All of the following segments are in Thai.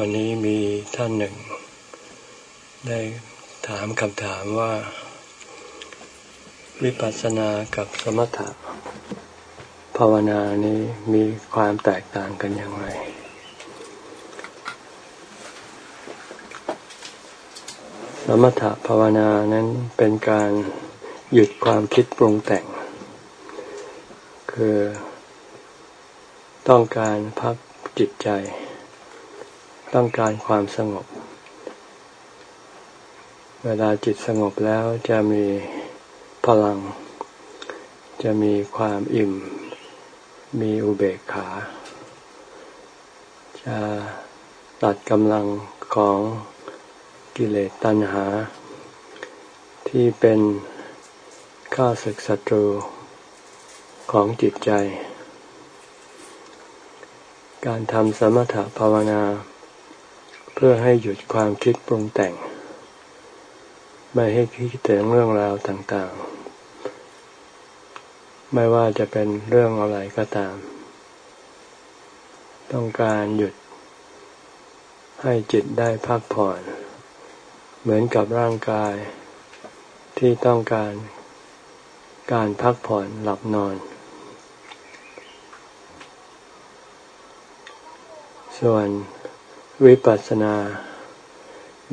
วันนี้มีท่านหนึ่ง ได้ถามคำถามว่า วิปัสสนากับสมถะภาวนานี้มีความแตกต่างกันอย่างไร สมถะภาวนานั้นเป็นการหยุดความคิดปรุงแต่ง คือต้องการพักจิตใจ ต้องการความสงบ เวลาจิตสงบแล้วจะมีพลัง จะมีความอิ่ม มีอุเบกขา จะตัดกำลังของกิเลสตัณหา ที่เป็นข้าศึกศัตรูของจิตใจ การทำสมถภาวนา เพื่อให้หยุดความคิดปรุงแต่ง ไม่ให้คิดถึงเรื่องราวต่างๆ ไม่ว่าจะเป็นเรื่องอะไรก็ตาม ต้องการหยุด ให้จิตได้พักผ่อน เหมือนกับร่างกายที่ต้องการการพักผ่อนหลับนอน ส่วน วิปัสสนา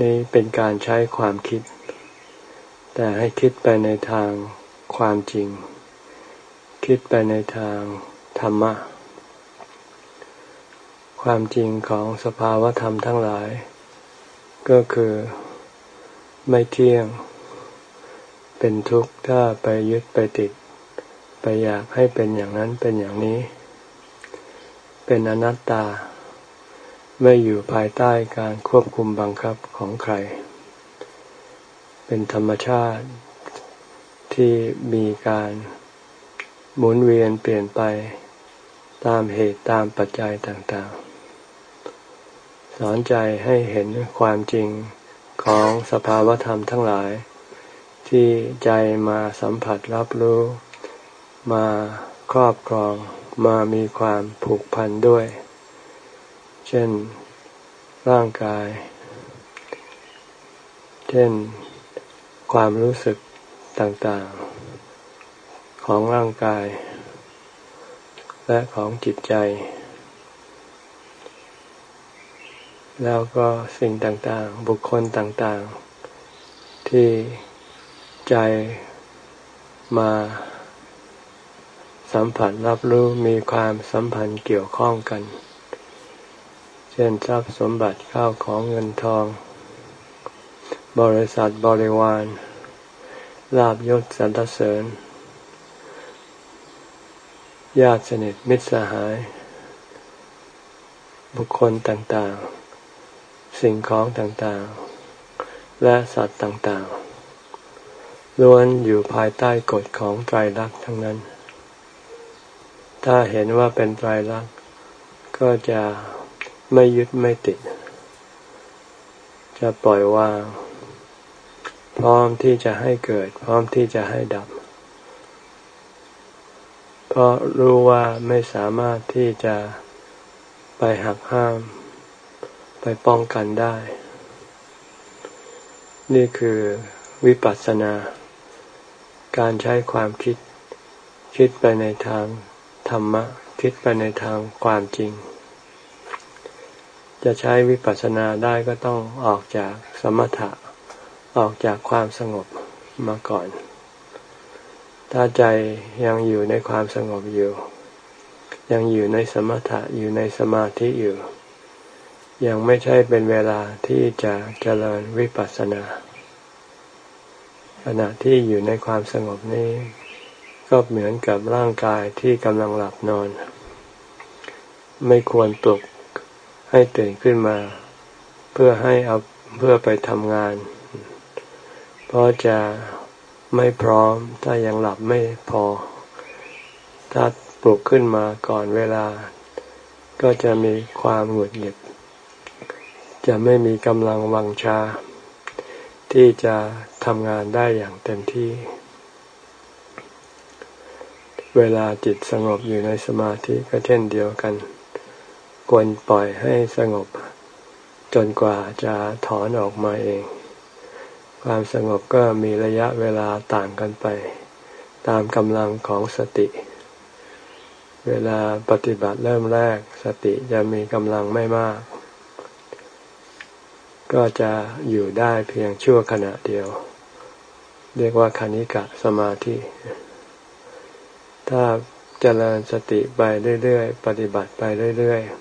นี้เป็นการใช้ความคิด แต่ให้คิดไปในทางความจริง คิดไปในทางธรรมะ ความจริงของสภาวธรรมทั้งหลาย ก็คือไม่เที่ยง เป็นทุกข์ถ้าไปยึดไปติด ไปอยากให้เป็นอย่างนั้นเป็นอย่างนี้ เป็นอนัตตา ไม่อยู่ภายใต้การควบคุมบังคับของใคร เป็นธรรมชาติที่มีการหมุนเวียนเปลี่ยนไปตามเหตุตามปัจจัยต่างๆ สอนใจให้เห็นความจริงของสภาวธรรมทั้งหลาย ที่ใจมาสัมผัสรับรู้ มาครอบครองมามีความผูกพันด้วย เช่นร่างกาย เช่นความรู้สึกต่างๆ ของร่างกาย และของจิตใจ แล้วก็สิ่งต่างๆ บุคคลต่างๆ ที่ใจมาสัมผัสรับรู้มีความสัมพันธ์เกี่ยวข้องกัน เช่นทรัพย์สมบัติข้าวของเงินทอง บริษัทบริวารลาบยศสรรเสริญ ญาติสนิทมิตรสหาย บุคคลต่างๆ สิ่งของต่างๆ และสัตว์ต่างๆล้วนอยู่ภายใต้กฎของไตรลักษณ์ทั้งนั้น ถ้าเห็นว่าเป็นไตรลักษณ์ก็จะ ไม่ยึดไม่ติด จะปล่อยวาง พร้อมที่จะให้เกิด พร้อมที่จะให้ดับ เพราะรู้ว่าไม่สามารถที่จะไปหักห้าม ไปป้องกันได้ นี่คือวิปัสสนา การใช้ความคิด คิดไปในทางธรรมะ คิดไปในทางความจริง จะใช้วิปัสสนาได้ก็ต้องออกจากสมถะ ออกจากความสงบมาก่อน ถ้าใจยังอยู่ในความสงบอยู่ ยังอยู่ในสมถะอยู่ในสมาธิอยู่ ยังไม่ใช่เป็นเวลาที่จะเจริญวิปัสสนา ขณะที่อยู่ในความสงบนี้ ก็เหมือนกับร่างกายที่กำลังหลับนอน ไม่ควรปลุก ให้ตื่นขึ้นมา เพื่อให้เอาเพื่อไปทำงาน เพราะจะไม่พร้อมถ้ายังหลับไม่พอ ถ้าปลุกขึ้นมาก่อนเวลา ก็จะมีความหงุดหงิด จะไม่มีกำลังวังชา ที่จะทำงานได้อย่างเต็มที่ เวลาจิตสงบอยู่ในสมาธิก็เช่นเดียวกัน ควรปล่อยให้สงบ จนกว่าจะถอนออกมาเอง ความสงบก็มีระยะเวลาต่างกันไป ตามกำลังของสติ เวลาปฏิบัติเริ่มแรก สติจะมีกำลังไม่มาก ก็จะอยู่ได้เพียงชั่วขณะเดียว เรียกว่าคณิกะสมาธิ ถ้าเจริญสติไปเรื่อยๆ ปฏิบัติไปเรื่อยๆ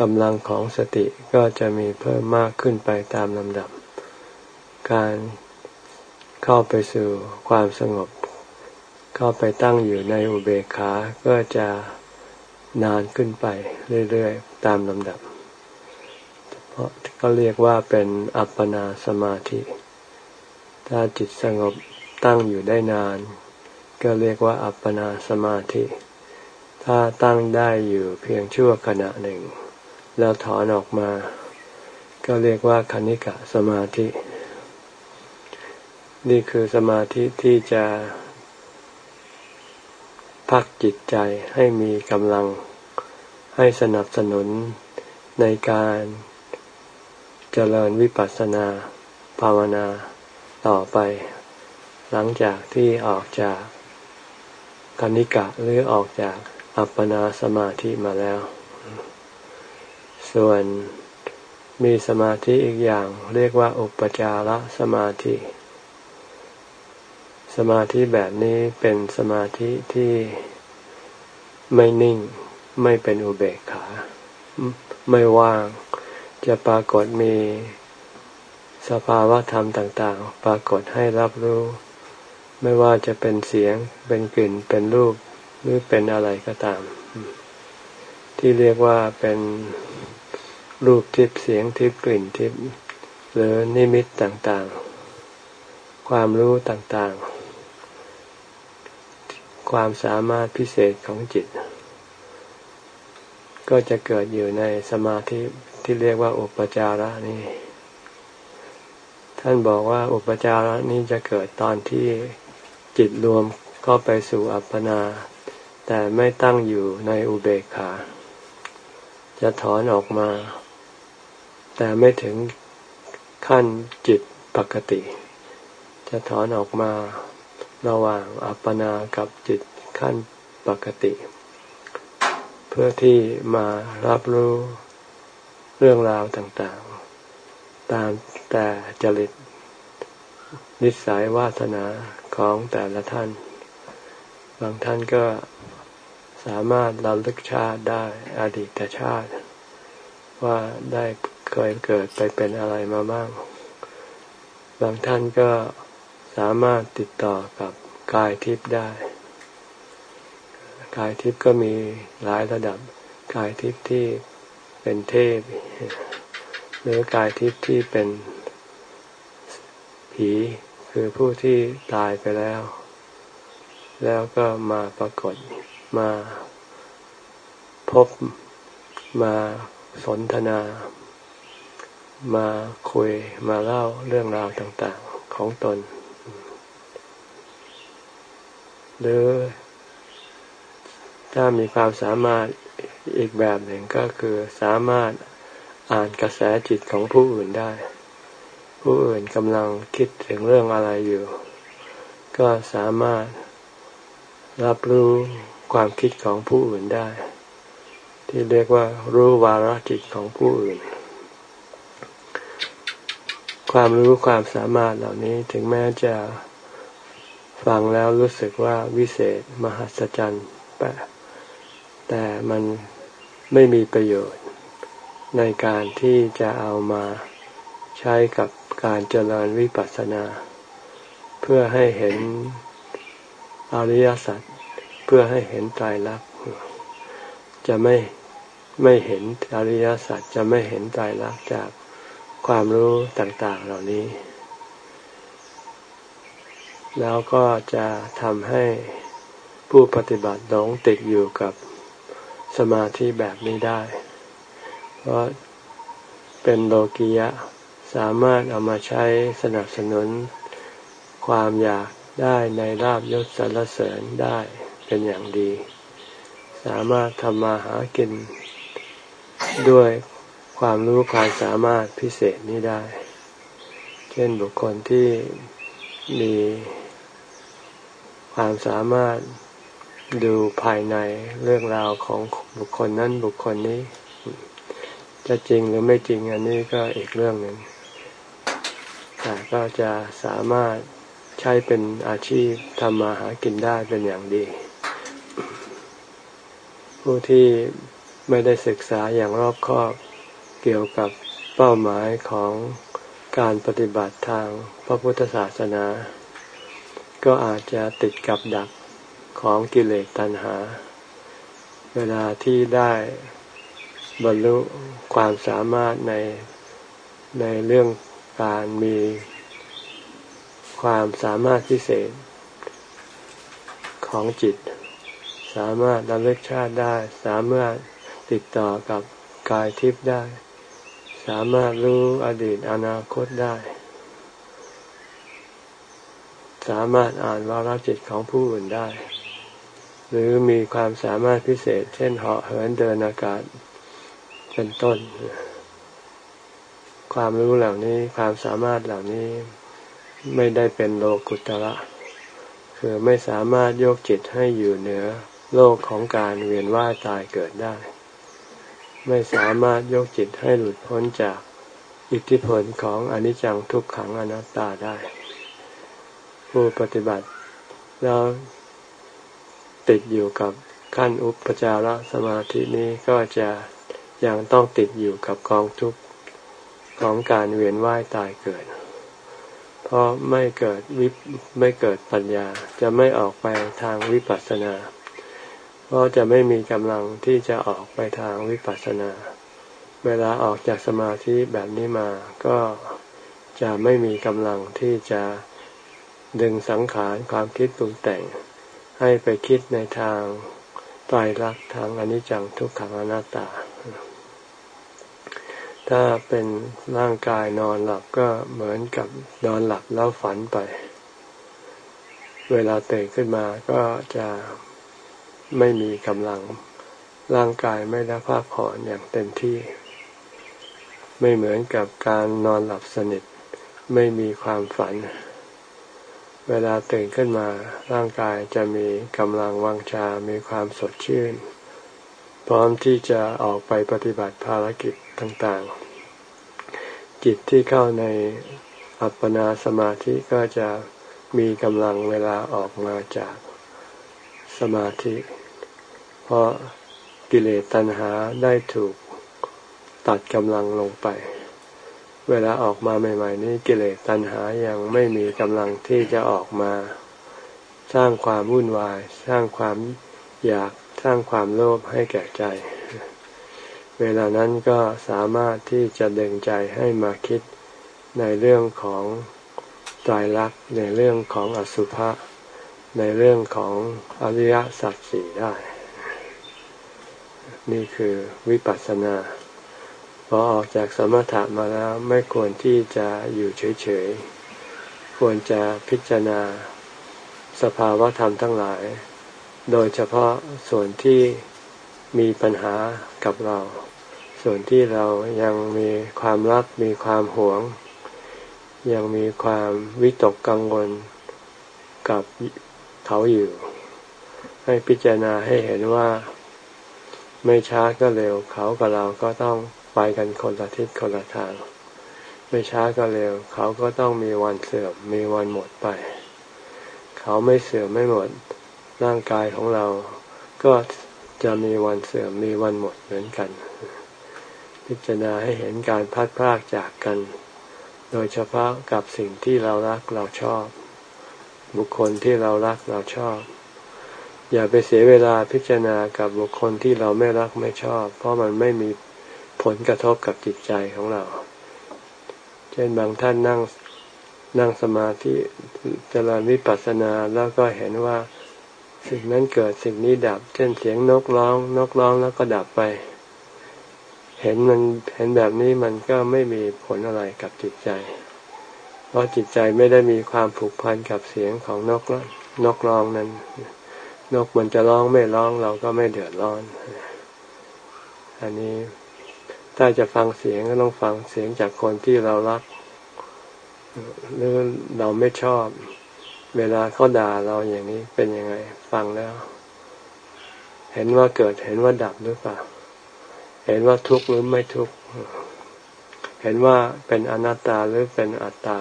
กำลังของสติก็จะมีเพิ่มมากขึ้นไปตามลำดับ การเข้าไปสู่ความสงบ เข้าไปตั้งอยู่ในอุเบกขาก็จะนานขึ้นไปเรื่อยๆ ตามลำดับ เพราะก็เรียกว่าเป็นอัปปนาสมาธิ ถ้าจิตสงบตั้งอยู่ได้นาน ก็เรียกว่าอัปปนาสมาธิ ถ้าตั้งได้อยู่เพียงชั่วขณะหนึ่ง แล้วถอนออกมา ก็เรียกว่าคณิกะสมาธิ นี่คือสมาธิที่จะพักจิตใจให้มีกำลังให้สนับสนุนในการเจริญวิปัสสนาภาวนาต่อไป หลังจากที่ออกจากกนิกะหรือออกจากอัปปนาสมาธิมาแล้ว ส่วนมีสมาธิอีกอย่าง เรียกว่าอุปจารสมาธิ สมาธิแบบนี้เป็นสมาธิที่ไม่นิ่ง ไม่เป็นอุเบกขา ไม่ว่าง จะปรากฏมีสภาวะธรรมต่าง ๆ ปรากฏให้รับรู้ ไม่ว่าจะเป็นเสียง เป็นกลิ่น เป็นรูป หรือเป็นอะไรก็ตาม ที่เรียกว่าเป็น รูปทิพย์เสียงทิพย์กลิ่นทิพย์หรือนิมิตต่างๆ ความรู้ต่างๆ ความสามารถพิเศษของจิต ก็จะเกิดอยู่ในสมาธิที่เรียกว่าอุปจาระนี่ ท่านบอกว่าอุปจาระนี้จะเกิดตอนที่จิตรวมก็ไปสู่อัปปนา แต่ไม่ตั้งอยู่ในอุเบกขา จะถอนออกมา แต่ไม่ถึงขั้นจิตปกติ จะถอนออกมาระหว่างอัปปนากับจิตขั้นปกติ เพื่อที่มารับรู้เรื่องราวต่างๆ ตามแต่จริตนิสัยวาสนาของแต่ละท่าน บางท่านก็สามารถระลึกชาติได้อดีตชาติ ว่าได้ เคยเกิดไปเป็นอะไรมาบ้าง บางท่านก็สามารถติดต่อกับกายทิพย์ได้ กายทิพย์ก็มีหลายระดับ กายทิพย์ที่เป็นเทพ หรือกายทิพย์ที่เป็นผี คือผู้ที่ตายไปแล้ว แล้วก็มาปรากฏมาพบมาสนทนา มาคุยมาเล่าเรื่องราวต่างๆของตน หรือ ถ้ามีความสามารถอีกแบบหนึ่งก็คือสามารถอ่านกระแสจิตของผู้อื่นได้ ผู้อื่นกำลังคิดถึงเรื่องอะไรอยู่ ก็สามารถรับรู้ความคิดของผู้อื่นได้ ที่เรียกว่ารู้วาระจิตของผู้อื่น ความรู้ความสามารถเหล่านี้ถึงแม้จะฟังแล้วรู้สึกว่าวิเศษมหัศจรรย์แต่มันไม่มีประโยชน์ ในการที่จะเอามาใช้กับการเจริญวิปัสสนา เพื่อให้เห็นอริยสัจเพื่อให้เห็นตายรักจะไม่ไม่เห็นอริยสัจจะไม่เห็นตายรักจาก ความรู้ต่างๆเหล่านี้ แล้วก็จะทำให้ผู้ปฏิบัติหลงติดอยู่กับสมาธิแบบนี้ได้ เพราะเป็นโลกิยะสามารถเอามาใช้สนับสนุนความอยากได้ในลาบยศสรรเสริญได้เป็นอย่างดี สามารถทำมาหากินด้วย ความรู้ความสามารถพิเศษนี้ได้ เช่นบุคคลที่มีความสามารถดูภายในเรื่องราวของบุคคลนั้นบุคคลนี้ จะจริงหรือไม่จริงอันนี้ก็อีกเรื่องหนึ่งแต่ก็จะสามารถใช้เป็นอาชีพทำมาหากินได้เป็นอย่างดี ผู้ที่ไม่ได้ศึกษาอย่างรอบคอบ เกี่ยวกับเป้าหมายของการปฏิบัติทางพระพุทธศาสนา ก็อาจจะติดกับดักของกิเลสตัณหา เวลาที่ได้บรรลุความสามารถในในเรื่องการมีความสามารถพิเศษของจิต สามารถดำเลิกชาติได้ สามารถติดต่อกับกายทิพย์ได้ สามารถรู้อดีตอนาคตได้ สามารถอ่านวาระจิตของผู้อื่นได้ หรือมีความสามารถพิเศษ เช่นเหาะเหินเดินอากาศ เป็นต้น ความรู้เหล่านี้ความสามารถเหล่านี้ไม่ได้เป็นโลกุตระคือไม่สามารถยกจิตให้อยู่เหนือโลกของการเวียนว่ายตายเกิดได้ ไม่สามารถยกจิตให้หลุดพ้นจากอิทธิพลของอนิจจังทุกขังอนัตตาได้ ผู้ปฏิบัติแล้วติดอยู่กับขั้นอุปจารสมาธินี้ก็จะยังต้องติดอยู่กับกองทุกข์ของการเวียนว่ายตายเกิด เพราะไม่เกิดวิไม่เกิดปัญญาจะไม่ออกไปทางวิปัสสนา ราะจะไม่มีกำลังที่จะออกไปทางวิปัสสนา เวลาออกจากสมาธิแบบนี้มาก็จะไม่มีกำลังที่จะดึงสังขารความคิดปรุงแต่ง ให้ไปคิดในทางตายรักทางอนิจจังทุกขังอนัตตา ถ้าเป็นร่างกายนอนหลับก็เหมือนกับนอนหลับแล้วฝันไป เวลาตื่นขึ้นมาก็จะ ไม่มีกำลัง ร่างกายไม่ได้พักผ่อนอย่างเต็มที่ ไม่เหมือนกับการนอนหลับสนิท ไม่มีความฝัน เวลาตื่นขึ้นมา ร่างกายจะมีกำลังวังชา มีความสดชื่น พร้อมที่จะออกไปปฏิบัติภารกิจต่างๆ จิตที่เข้าในอัปปนาสมาธิก็จะมีกำลังเวลาออกมาจากสมาธิ ราะกิเลสตัณหาได้ถูกตัดกำลังลงไป เวลาออกมาใหม่ ๆ นี้กิเลสตัณหายังไม่มีกำลังที่จะออกมา สร้างความวุ่นวาย สร้างความอยากสร้างความโลภให้แก่ใจ เวลานั้นก็สามารถที่จะดึงใจให้มาคิดในเรื่องของตายรักในเรื่องของอสุภะในเรื่องของอริยสัจสี่ได้ นี่คือวิปัสสนาพอออกจากสมถะมาแล้วไม่ควรที่จะอยู่เฉยๆ ควรจะพิจารณาสภาวะธรรมทั้งหลาย โดยเฉพาะส่วนที่มีปัญหากับเรา ส่วนที่เรายังมีความรักมีความหวง ยังมีความวิตกกังวลกับเขาอยู่ ให้พิจารณาให้เห็นว่า ไม่ช้าก็เร็ว เขากับเราก็ต้องไปกันคนละทิศคนละทาง ไม่ช้าก็เร็ว เขาก็ต้องมีวันเสื่อมมีวันหมดไป เขาไม่เสื่อมไม่หมดร่างกายของเรา ก็จะมีวันเสื่อมมีวันหมดเหมือนกัน พิจารณาให้เห็นการพัดพรากจากกัน โดยเฉพาะกับสิ่งที่เรารักเราชอบ บุคคลที่เรารักเราชอบ อย่าไปเสียเวลาพิจารณากับบุคคลที่เราไม่รักไม่ชอบ เพราะมันไม่มีผลกระทบกับจิตใจของเรา เช่นบางท่านนั่งนั่งสมาธิเจริญวิปัสสนาแล้วก็เห็นว่าสิ่งนั้นเกิดสิ่งนี้ดับ เช่นเสียงนกร้อง นกร้องแล้วก็ดับไป เห็นมันเห็นแบบนี้มันก็ไม่มีผลอะไรกับจิตใจ เพราะจิตใจไม่ได้มีความผูกพันกับเสียงของนกนกร้องนั้น นกมันจะร้องไม่ร้องเราก็ไม่เดือดร้อน อันนี้ถ้าจะฟังเสียงก็ต้องฟังเสียงจากคนที่เรารักหรือเราไม่ชอบ เวลาเขาด่าเราอย่างนี้เป็นยังไง ฟังแล้ว เห็นว่าเกิดเห็นว่าดับหรือเปล่า เห็นว่าทุกข์หรือไม่ทุกข์เห็นว่าเป็นอนัตตาหรือเป็นอัตตา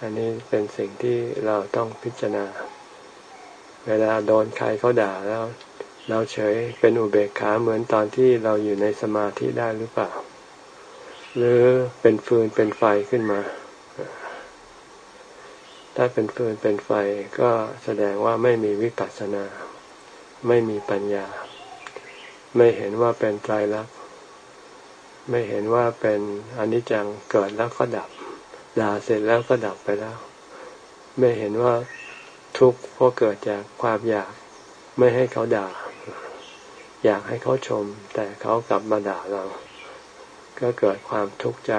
อันนี้เป็นสิ่งที่เราต้องพิจารณา เวลาโดนใครเขาด่าแล้ว เราเฉยเป็นอุเบกขาเหมือนตอนที่เราอยู่ในสมาธิได้หรือเปล่า หรือเป็นฟืนเป็นไฟขึ้นมา ถ้าเป็นฟืนเป็นไฟก็แสดงว่าไม่มีวิปัสสนา ไม่มีปัญญา ไม่เห็นว่าเป็นไตรลักษณ์ไม่เห็นว่าเป็นอนิจจังเกิดแล้วก็ดับด่าเสร็จแล้วก็ดับไปแล้ว ไม่เห็นว่า ทุกข์เพราะเกิดจากความอยากไม่ให้เขาด่า อยากให้เขาชม แต่เขากลับมาด่าเรา ก็เกิดความทุกข์ใจ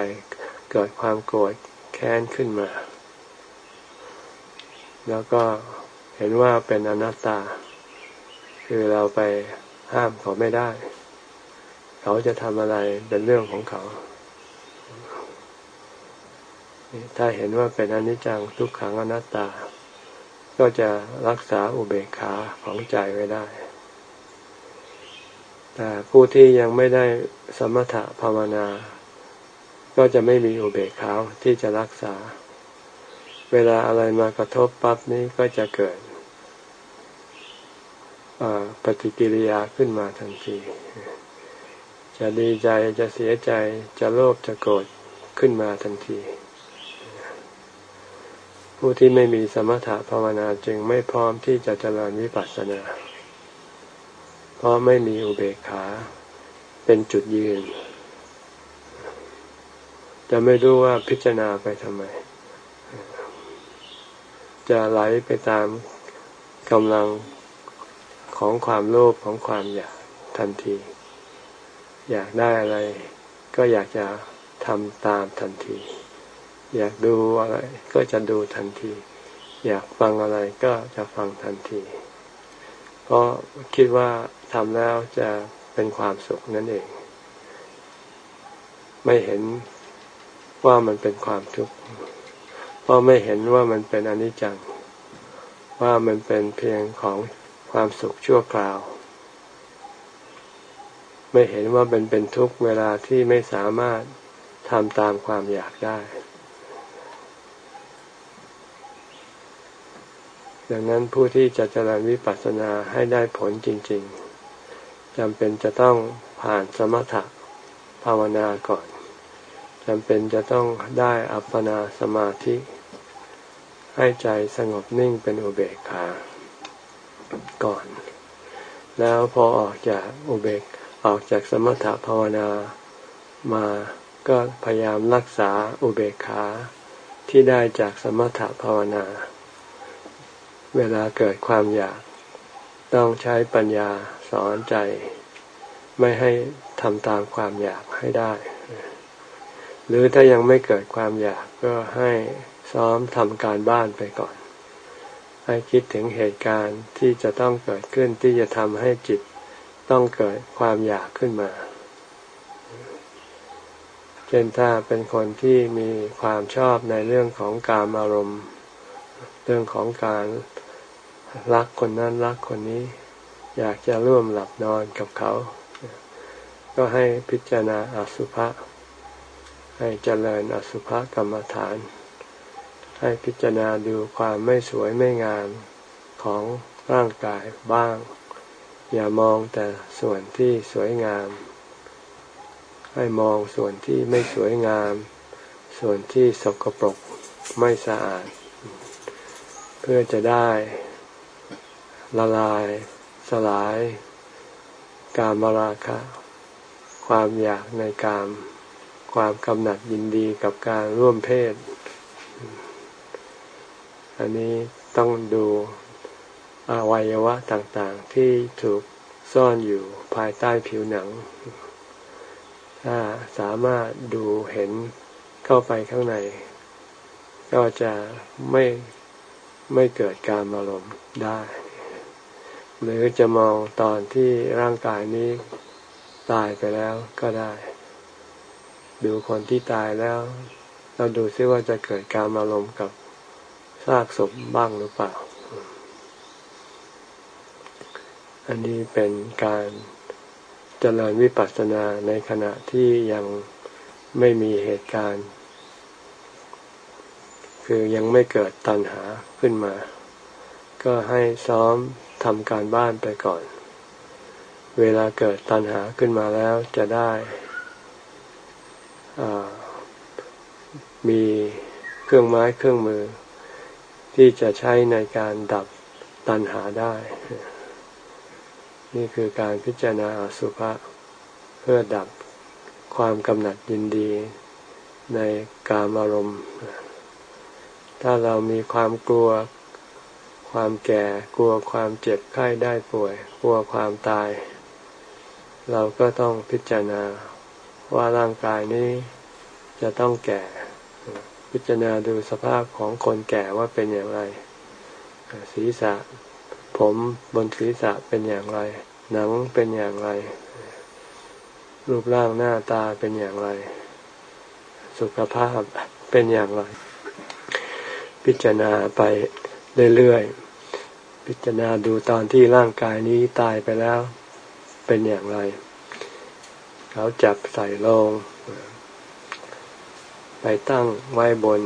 เกิดความโกรธแค้นขึ้นมา แล้วก็เห็นว่าเป็นอนัตตา คือเราไปห้ามเขาไม่ได้ เขาจะทำอะไรเป็นเรื่องของเขาถ้าเห็นว่าเป็นอนิจจังทุกขังอนัตตา ก็จะรักษาอุเบกขาของใจไว้ได้ แต่ผู้ที่ยังไม่ได้สมถะภาวนา ก็จะไม่มีอุเบกขาที่จะรักษา เวลาอะไรมากระทบปั๊บนี้ก็จะเกิดปฏิกิริยาขึ้นมาทันที จะดีใจจะเสียใจจะโลภจะโกรธขึ้นมาทันที ผู้ที่ไม่มีสมถะภาวนาจึงไม่พร้อมที่จะเจริญวิปัสสนา เพราะไม่มีอุเบกขาเป็นจุดยืน จะไม่รู้ว่าพิจารณาไปทำไม จะไหลไปตามกำลังของความโลภของความอยากทันที อยากได้อะไร ก็อยากจะทำตามทันที อยากดูอะไรก็จะดูทันที อยากฟังอะไรก็จะฟังทันที เพราะคิดว่าทำแล้วจะเป็นความสุขนั่นเอง ไม่เห็นว่ามันเป็นความทุกข์เพราะไม่เห็นว่ามันเป็นอนิจจัง ว่ามันเป็นเพียงของความสุขชั่วคราว ไม่เห็นว่าเป็นเป็นทุกข์เวลาที่ไม่สามารถทำตามความอยากได้ ดังนั้นผู้ที่จะเจริญวิปัสสนาให้ได้ผลจริง ๆจำเป็นจะต้องผ่านสมถะภาวนาก่อนจำเป็นจะต้องได้อัปปนาสมาธิ ให้ใจสงบนิ่งเป็นอุเบกขาก่อน แล้วพอออกจากอุเบกออกจากสมถะภาวนามาก็พยายามรักษาอุเบกขาที่ได้จากสมถะภาวนา เวลาเกิดความอยาก ต้องใช้ปัญญาสอนใจ ไม่ให้ทำตามความอยากให้ได้ หรือถ้ายังไม่เกิดความอยากก็ให้ซ้อมทำการบ้านไปก่อน ให้คิดถึงเหตุการณ์ที่จะต้องเกิดขึ้นที่จะทำให้จิตต้องเกิดความอยากขึ้นมาเช่นถ้าเป็นคนที่มีความชอบในเรื่องของการอารมณ์ เรื่องของการ รักคนนั้นรักคนนี้ อยากจะร่วมหลับนอนกับเขา ก็ให้พิจารณาอสุภะให้เจริญอสุภะกรรมฐาน ให้พิจารณาดูความไม่สวยไม่งามของร่างกายบ้าง อย่ามองแต่ส่วนที่สวยงาม ให้มองส่วนที่ไม่สวยงาม ส่วนที่สกปรกไม่สะอาด เพื่อจะได้ ละลาย สลาย กามราคะ ความอยากในกาม ความกำหนัดยินดีกับการร่วมเพศ อันนี้ต้องดูอวัยวะต่างๆ ที่ถูกซ่อนอยู่ภายใต้ผิวหนัง ถ้าสามารถดูเห็นเข้าไปข้างใน ก็จะไม่ไม่เกิดการอารมณ์ได้ หรือจะมองตอนที่ร่างกายนี้ตายไปแล้วก็ได้ ดูคนที่ตายแล้ว เราดูซิว่าจะเกิดการอารมณ์กับซากศพบ้างหรือเปล่า อันนี้เป็นการเจริญวิปัสสนาในขณะที่ยังไม่มีเหตุการณ์ คือยังไม่เกิดตัณหาขึ้นมา ก็ให้ซ้อม ทำการบ้านไปก่อน เวลาเกิดตัณหาขึ้นมาแล้วจะได้มีเครื่องไม้เครื่องมือ ที่จะใช้ในการดับตัณหาได้ นี่คือการพิจารณาอสุภะเพื่อดับความกำหนัดยินดีในกามารมณ์ ถ้าเรามีความกลัว ความแก่ กลัวความเจ็บไข้ได้ป่วย กลัวความตาย เราก็ต้องพิจารณาว่าร่างกายนี้จะต้องแก่ พิจารณาดูสภาพของคนแก่ว่าเป็นอย่างไร ศีรษะ ผมบนศีรษะเป็นอย่างไร หนังเป็นอย่างไร รูปร่างหน้าตาเป็นอย่างไร สุขภาพเป็นอย่างไร พิจารณาไปเรื่อยๆ พิจารณาดูตอนที่ร่างกายนี้ตายไปแล้วเป็นอย่างไร เขาจับใส่ลง ไปตั้งไว้บน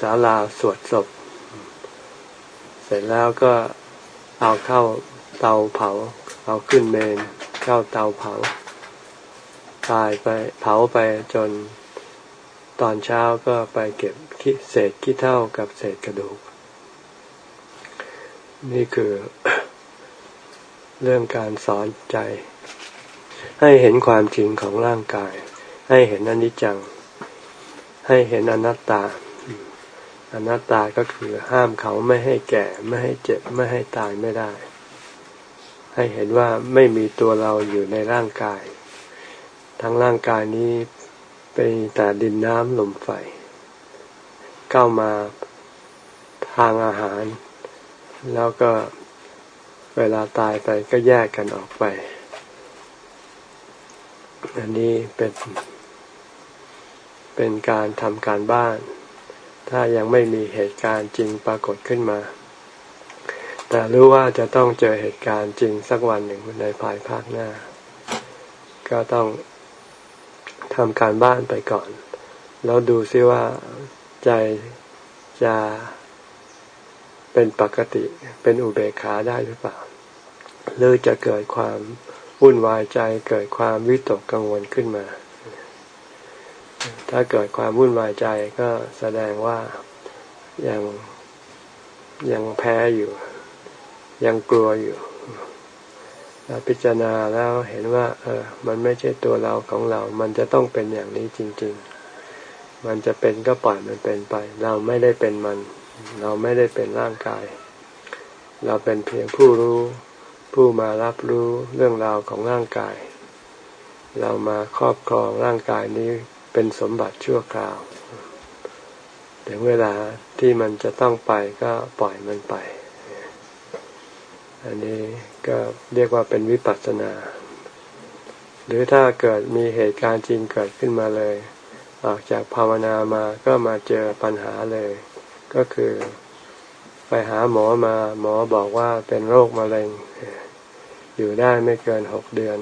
ศาลาสวดศพ เสร็จแล้วก็เอาเข้าเตาเผา เอาขึ้นเมน เข้าเตาเผา ตายไปเผาไปจนตอนเช้าก็ไปเก็บเศษขี้เท่ากับเศษกระดูก นี่คือเรื่องการสอนใจ ให้เห็นความจริงของร่างกาย ให้เห็นอนิจจัง ให้เห็นอนัตตา อนัตตาก็คือห้ามเขาไม่ให้แก่ ไม่ให้เจ็บไม่ให้ตายไม่ได้ ให้เห็นว่าไม่มีตัวเราอยู่ในร่างกาย ทั้งร่างกายนี้เป็นแต่ดินน้ำลมไฟ เข้ามาทางอาหาร แล้วก็เวลาตายไปก็แยกกันออกไป อันนี้เป็นเป็นการทำการบ้าน ถ้ายังไม่มีเหตุการณ์จริงปรากฏขึ้นมา แต่รู้ว่าจะต้องเจอเหตุการณ์จริงสักวันหนึ่งในภายภาคหน้า ก็ต้องทำการบ้านไปก่อน แล้วดูซิว่าใจจะ เป็นปกติเป็นอุเบกขาได้หรือเปล่า หรือจะเกิดความวุ่นวายใจเกิดความวิตกกังวลขึ้นมา ถ้าเกิดความวุ่นวายใจก็แสดงว่ายังยังแพ้อยู่ ยังกลัวอยู่เราพิจารณาแล้วเห็นว่า เออ มันไม่ใช่ตัวเราของเรา มันจะต้องเป็นอย่างนี้จริง ๆ มันจะเป็นก็ปล่อยมันเป็นไป เราไม่ได้เป็นมัน เราไม่ได้เป็นร่างกาย เราเป็นเพียงผู้รู้ ผู้มารับรู้เรื่องราวของร่างกาย เรามาครอบครองร่างกายนี้เป็นสมบัติชั่วคราวถึงเวลาที่มันจะต้องไปก็ปล่อยมันไป อันนี้ก็เรียกว่าเป็นวิปัสสนา หรือถ้าเกิดมีเหตุการณ์จริงเกิดขึ้นมาเลย ออกจากภาวนามาก็มาเจอปัญหาเลย ก็คือไปหาหมอมาหมอบอกว่าเป็นโรคมะเร็ง อยู่ได้ไม่เกินหกเดือน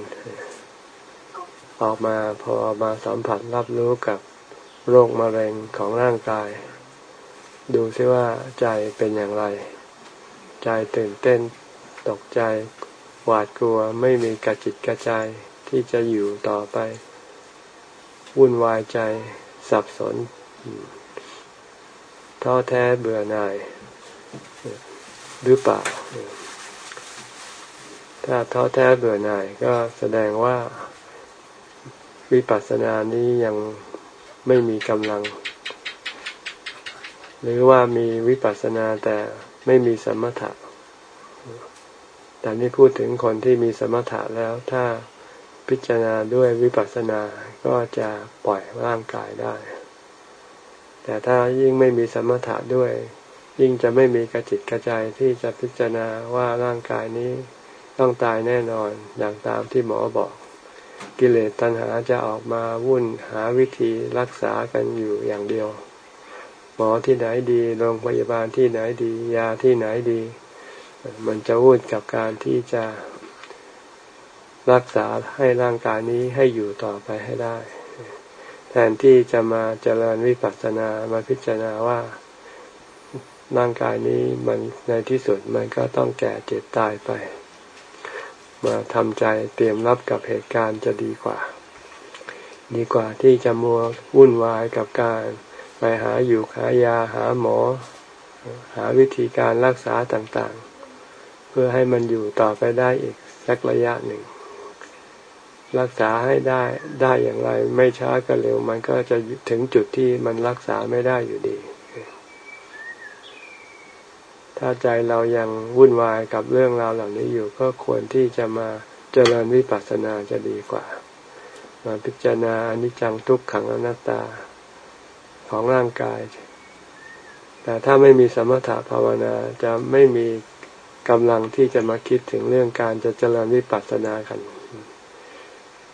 ออกมาพอมาสัมผัสรับรู้กับโรคมะเร็งของร่างกาย ดูซิว่าใจเป็นอย่างไร ใจตื่นเต้นตกใจ หวาดกลัวไม่มีกระจิตกระใจที่จะอยู่ต่อไป วุ่นวายใจสับสน ท้อแท้เบื่อหน่ายหรือเปล่า ถ้าท้อแท้เบื่อหน่ายก็แสดงว่าวิปัสสนานี้ยังไม่มีกำลัง หรือว่ามีวิปัสสนาแต่ไม่มีสมถะแต่นี่พูดถึงคนที่มีสมถะแล้วถ้าพิจารณาด้วยวิปัสสนาก็จะปล่อยร่างกายได้ แต่ถ้ายิ่งไม่มีสมถะด้วย ยิ่งจะไม่มีกระจิตกระใจที่จะพิจารณาว่าร่างกายนี้ต้องตายแน่นอนอย่างตามที่หมอบอก กิเลสตัณหาจะออกมาวุ่นหาวิธีรักษากันอยู่อย่างเดียว หมอที่ไหนดีโรงพยาบาลที่ไหนดี ยาที่ไหนดี มันจะวุ่นกับการที่จะรักษาให้ร่างกายนี้ให้อยู่ต่อไปให้ได้ แทนที่จะมาเจริญวิปัสสนามาพิจารณาว่าร่างกายนี้มันในที่สุดมันก็ต้องแก่เจ็บตายไป มาทำใจเตรียมรับกับเหตุการณ์จะดีกว่า ดีกว่าที่จะมัววุ่นวายกับการไปหาอยู่หายาหาหมอ หาวิธีการรักษาต่างๆ เพื่อให้มันอยู่ต่อไปได้อีกสักระยะหนึ่ง รักษาให้ได้ได้อย่างไรไม่ช้าก็เร็ว มันก็จะถึงจุดที่มันรักษาไม่ได้อยู่ดี ถ้าใจเรายังวุ่นวายกับเรื่องราวเหล่านี้อยู่ ก็ควรที่จะมาเจริญวิปัสสนาจะดีกว่า มาพิจารณาอนิจจังทุกขังอนัตตาของร่างกาย แต่ถ้าไม่มีสมถะภาวนาจะไม่มีกำลังที่จะมาคิดถึงเรื่องการจะเจริญวิปัสสนากัน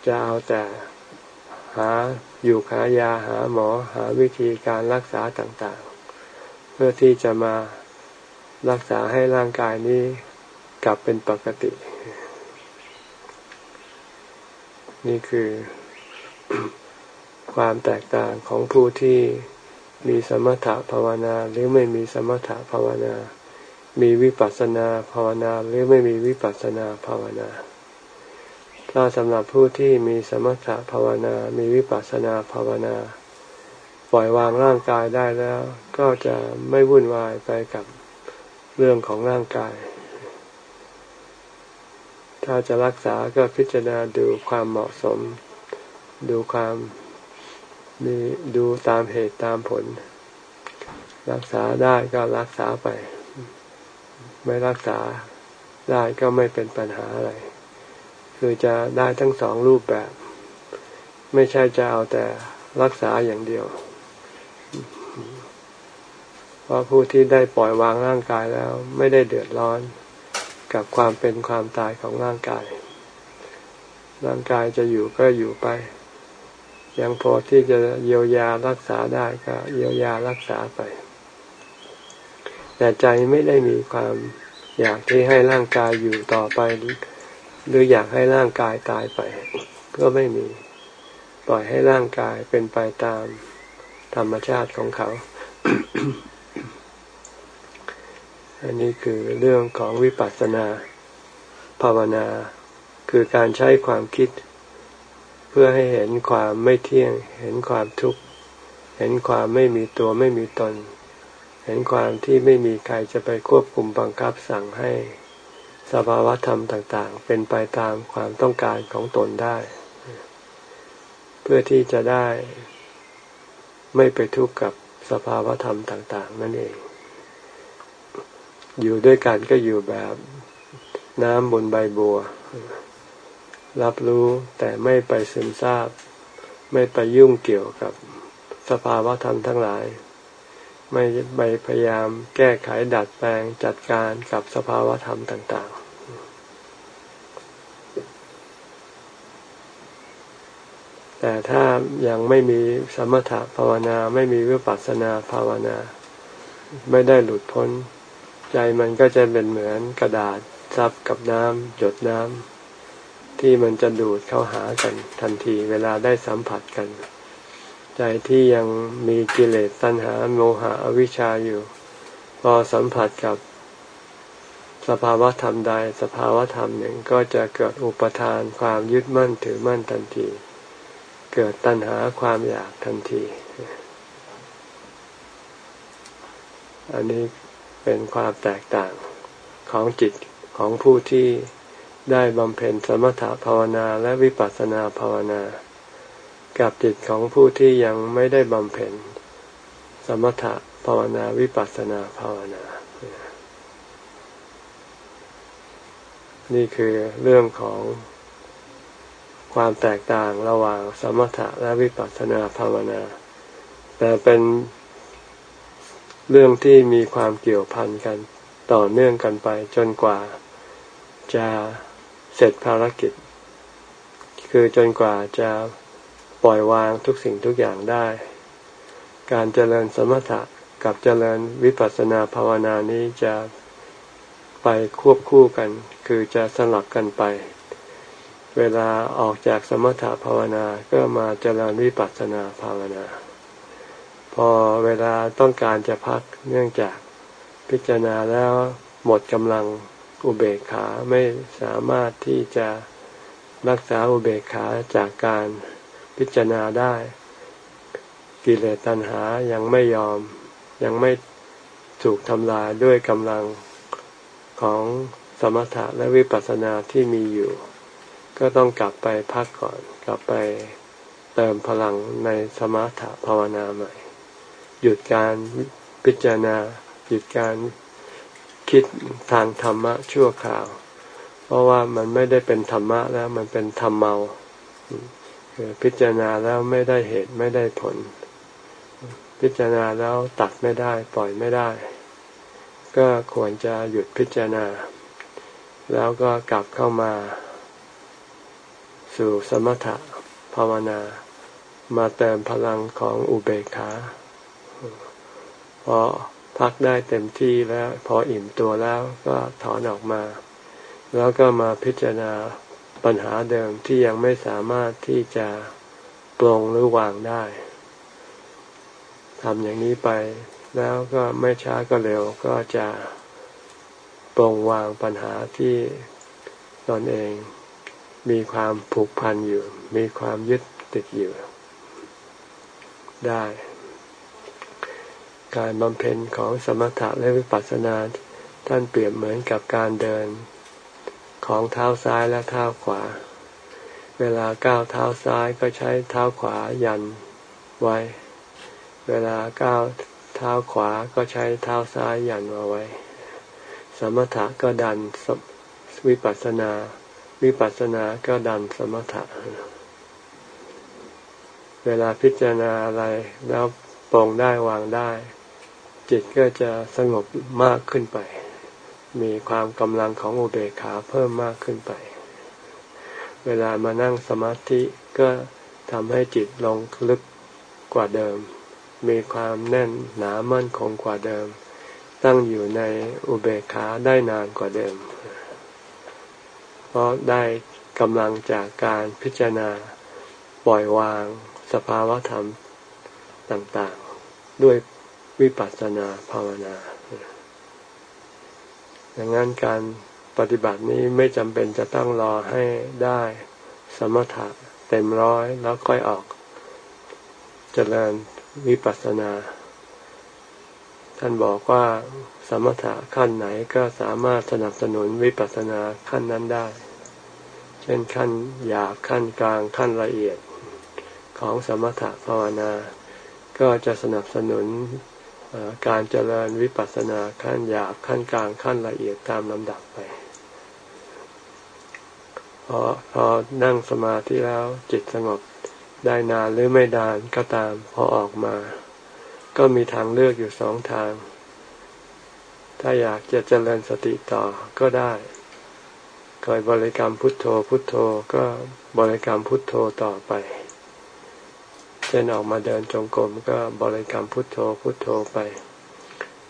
จะเอาแต่หาอยู่หายาหาหมอหาวิธีการรักษาต่างๆ เพื่อที่จะมารักษาให้ร่างกายนี้กลับเป็นปกติ นี่คือความแตกต่างของผู้ที่มีสมถะภาวนาหรือไม่มีสมถะภาวนา มีวิปัสสนาภาวนาหรือไม่มีวิปัสสนาภาวนา ถ้าสำหรับผู้ที่มีสมถะภาวนา มีวิปัสสนาภาวนา ปล่อยวางร่างกายได้แล้ว ก็จะไม่วุ่นวายไปกับเรื่องของร่างกาย ถ้าจะรักษาก็พิจารณาดูความเหมาะสม ดูความมีดูตามเหตุตามผล รักษาได้ก็รักษาไป ไม่รักษาได้ก็ไม่เป็นปัญหาอะไร คือจะได้ทั้งสองรูปแบบ ไม่ใช่จะเอาแต่รักษาอย่างเดียว เพราะผู้ที่ได้ปล่อยวางร่างกายแล้ว ไม่ได้เดือดร้อนกับความเป็นความตายของร่างกาย ร่างกายจะอยู่ก็อยู่ไป ยังพอที่จะเยียวยารักษาได้ก็เยียวยารักษาไป แต่ใจไม่ได้มีความอยากที่ให้ร่างกายอยู่ต่อไป หรืออยากให้ร่างกายตายไป ก็ไม่มี ปล่อยให้ร่างกายเป็นไปตามธรรมชาติของเขา อันนี้คือเรื่องของวิปัสสนา ภาวนา คือการใช้ความคิด เพื่อให้เห็นความไม่เที่ยง เห็นความทุกข์ เห็นความไม่มีตัวไม่มีตน เห็นความที่ไม่มีใครจะไปควบคุมบังคับสั่งให้ สภาวะธรรมต่าง ๆ เป็นไปตามความต้องการของตนได้ เพื่อที่จะได้ไม่ไปทุกข์กับสภาวะธรรมต่าง ๆ นั่นเอง อยู่ด้วยกันก็อยู่แบบน้ำบนใบบัว รับรู้แต่ไม่ไปซึมซาบ ไม่ไปยุ่งเกี่ยวกับสภาวะธรรมทั้งหลาย ไม่ไปพยายามแก้ไขดัดแปลงจัดการกับสภาวะธรรมต่าง ๆ แต่ถ้ายังไม่มีสมถะภาวนาไม่มีวิปัสสนาภาวนา ไม่ได้หลุดพ้น ใจมันก็จะเป็นเหมือนกระดาษซับกับน้ำหยดน้ำที่มันจะดูดเข้าหากันทันทีเวลาได้สัมผัสกัน ใจที่ยังมีกิเลสตัณหาโมหะอวิชชาอยู่ พอสัมผัสกับสภาวะธรรมใดสภาวะธรรมหนึ่งก็จะเกิดอุปทานความยึดมั่นถือมั่นทันที เกิดตัณหาความอยากทันที อันนี้เป็นความแตกต่างของจิตของผู้ที่ได้บำเพ็ญสมถะภาวนาและวิปัสสนาภาวนา กับจิตของผู้ที่ยังไม่ได้บำเพ็ญสมถะภาวนาวิปัสสนาภาวนา นี่คือเรื่องของ ความแตกต่างระหว่างสมถะและวิปัสสนาภาวนา แต่เป็นเรื่องที่มีความเกี่ยวพันกันต่อเนื่องกันไปจนกว่าจะเสร็จภารกิจ คือจนกว่าจะปล่อยวางทุกสิ่งทุกอย่างได้ การเจริญสมถะกับเจริญวิปัสสนาภาวนานี้จะไปควบคู่กัน คือจะสลับกันไป เวลาออกจากสมถะภาวนาก็มาเจริญวิปัสสนาภาวนา พอเวลาต้องการจะพักเนื่องจากพิจารณาแล้วหมดกำลังอุเบกขาไม่สามารถที่จะรักษาอุเบกขาจากการพิจารณาได้ กิเลสตัณหายังไม่ยอมยังไม่ถูกทำลายด้วยกำลังของสมถะและวิปัสสนาที่มีอยู่ ก็ต้องกลับไปพักก่อน กลับไปเติมพลังในสมถะภาวนาใหม่ หยุดการพิจารณา หยุดการคิดทางธรรมะชั่วคราว เพราะว่ามันไม่ได้เป็นธรรมะแล้วมันเป็นธรรมเมาคือพิจารณาแล้วไม่ได้เหตุไม่ได้ผล พิจารณาแล้วตัดไม่ได้ปล่อยไม่ได้ ก็ควรจะหยุดพิจารณา แล้วก็กลับเข้ามา สู่สมถะภาวนา มาเติมพลังของอุเบกขาพราะพักได้เต็มที่แล้ว พออิ่มตัวแล้วก็ถอนออกมา แล้วก็มาพิจารณาปัญหาเดิมที่ยังไม่สามารถที่จะปลงหรือวางได้ทำอย่างนี้ไป แล้วก็ไม่ช้าก็เร็วก็จะปลงวางปัญหาที่ตนเอง มีความผูกพันอยู่ มีความยึดติดอยู่ ได้ การบำเพ็ญของสมถะและวิปัสสนาท่านเปรียบเหมือนกับการเดินของเท้าซ้ายและเท้าขวา เวลาก้าวเท้าซ้ายก็ใช้เท้าขวายันไว้ เวลาก้าวเท้าขวาก็ใช้เท้าซ้ายยันเอาไว้ สมถะก็ดันวิปัสสนา วิปัสสนาก็ดันสมถะ เวลาพิจารณาอะไรแล้วปรงได้วางได้ จิตก็จะสงบมากขึ้นไป มีความกำลังของอุเบกขาเพิ่มมากขึ้นไป เวลามานั่งสมาธิก็ทำให้จิตลงลึกกว่าเดิม มีความแน่นหนามั่นคงกว่าเดิม ตั้งอยู่ในอุเบกขาได้นานกว่าเดิมเราะได้กำลังจากการพิจารณาปล่อยวางสภาวะธรรมต่างๆ ด้วยวิปัสสนาภาวนา ดังนั้นการปฏิบัตินี้ไม่จำเป็นจะต้องรอให้ได้สมถะเต็มร้อยแล้วค่อยออกจเจริญวิปัสสนา ท่านบอกว่าสมถะขั้นไหนก็สามารถสนับสนุนวิปัสสนาขั้นนั้นได้ ช่นขั้นหยาบขั้นกลางขั้นละเอียดของสมถะภาวนา ก็จะสนับสนุนการเจริญวิปัสสนาขั้นหยาบขั้นกลางขั้นละเอียดตามลำดับไปพอพอนั่งสมาธิแล้วจิตสงบได้นานหรือไม่นานก็ตามพอออกมา ก็มีทางเลือกอยู่สองทาง ถ้าอยากจะเจริญสติต่อก็ได้ เคยบริกรรมพุทโธพุทโธก็บริกรรมพุทโธต่อไปเช่นออกมาเดินจงกรมก็บริกรรมพุทโธพุทโธไป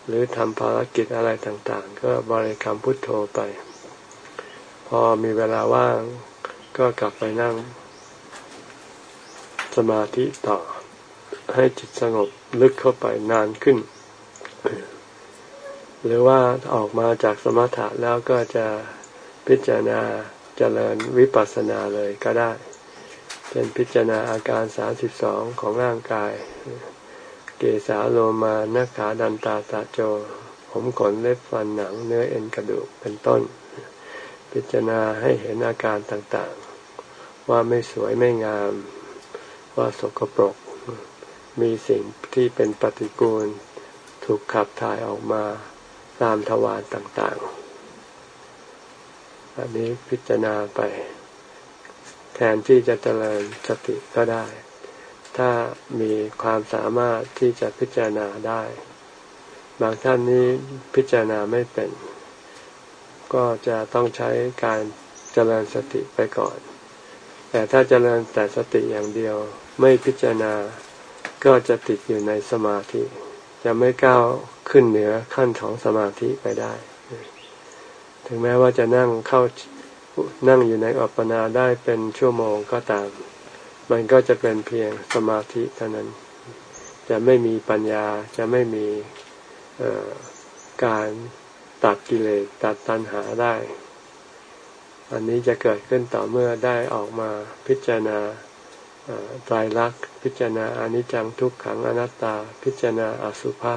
หรือทำภารกิจอะไรต่างๆ ก็บริกรรมพุทโธไป พอมีเวลาว่างก็กลับไปนั่ง สมาธิต่อ ให้จิตสงบลึกเข้าไปนานขึ้น หรือว่าออกมาจากสมถะแล้วก็จะ พิจารณาเจริญวิปัสสนาเลยก็ได้ เช่นพิจารณาอาการสาสิบสองของร่างกาย เกสาโลมานาขาดันตาตาโจ ผมขนเล็บฟันหนังเนื้อเอ็นกระดูกเป็นต้น พิจารณาให้เห็นอาการต่างๆ ว่าไม่สวยไม่งาม ว่าสกปรก มีสิ่งที่เป็นปฏิกูล ถูกขับถ่ายออกมาตามทวารต่างๆ อันนี้พิจารณาไป แทนที่จะเจริญสติก็ได้ ถ้ามีความสามารถที่จะพิจารณาได้ บางท่านนี้พิจารณาไม่เป็น ก็จะต้องใช้การเจริญสติไปก่อน แต่ถ้าเจริญแต่สติอย่างเดียว ไม่พิจารณาก็จะติดอยู่ในสมาธิ จะไม่ก้าวขึ้นเหนือขั้นของสมาธิไปได้ ถึงแม้ว่าจะนั่งเข้านั่งอยู่ในอัปปนาได้เป็นชั่วโมงก็ตาม มันก็จะเป็นเพียงสมาธิเท่านั้น จะไม่มีปัญญาจะไม่มีการตัดกิเลสตัดตัณหาได้ อันนี้จะเกิดขึ้นต่อเมื่อได้ออกมาพิจารณาตายรักพิจารณาอนิจจังทุกขังอนัตตา พิจารณาอสุภะ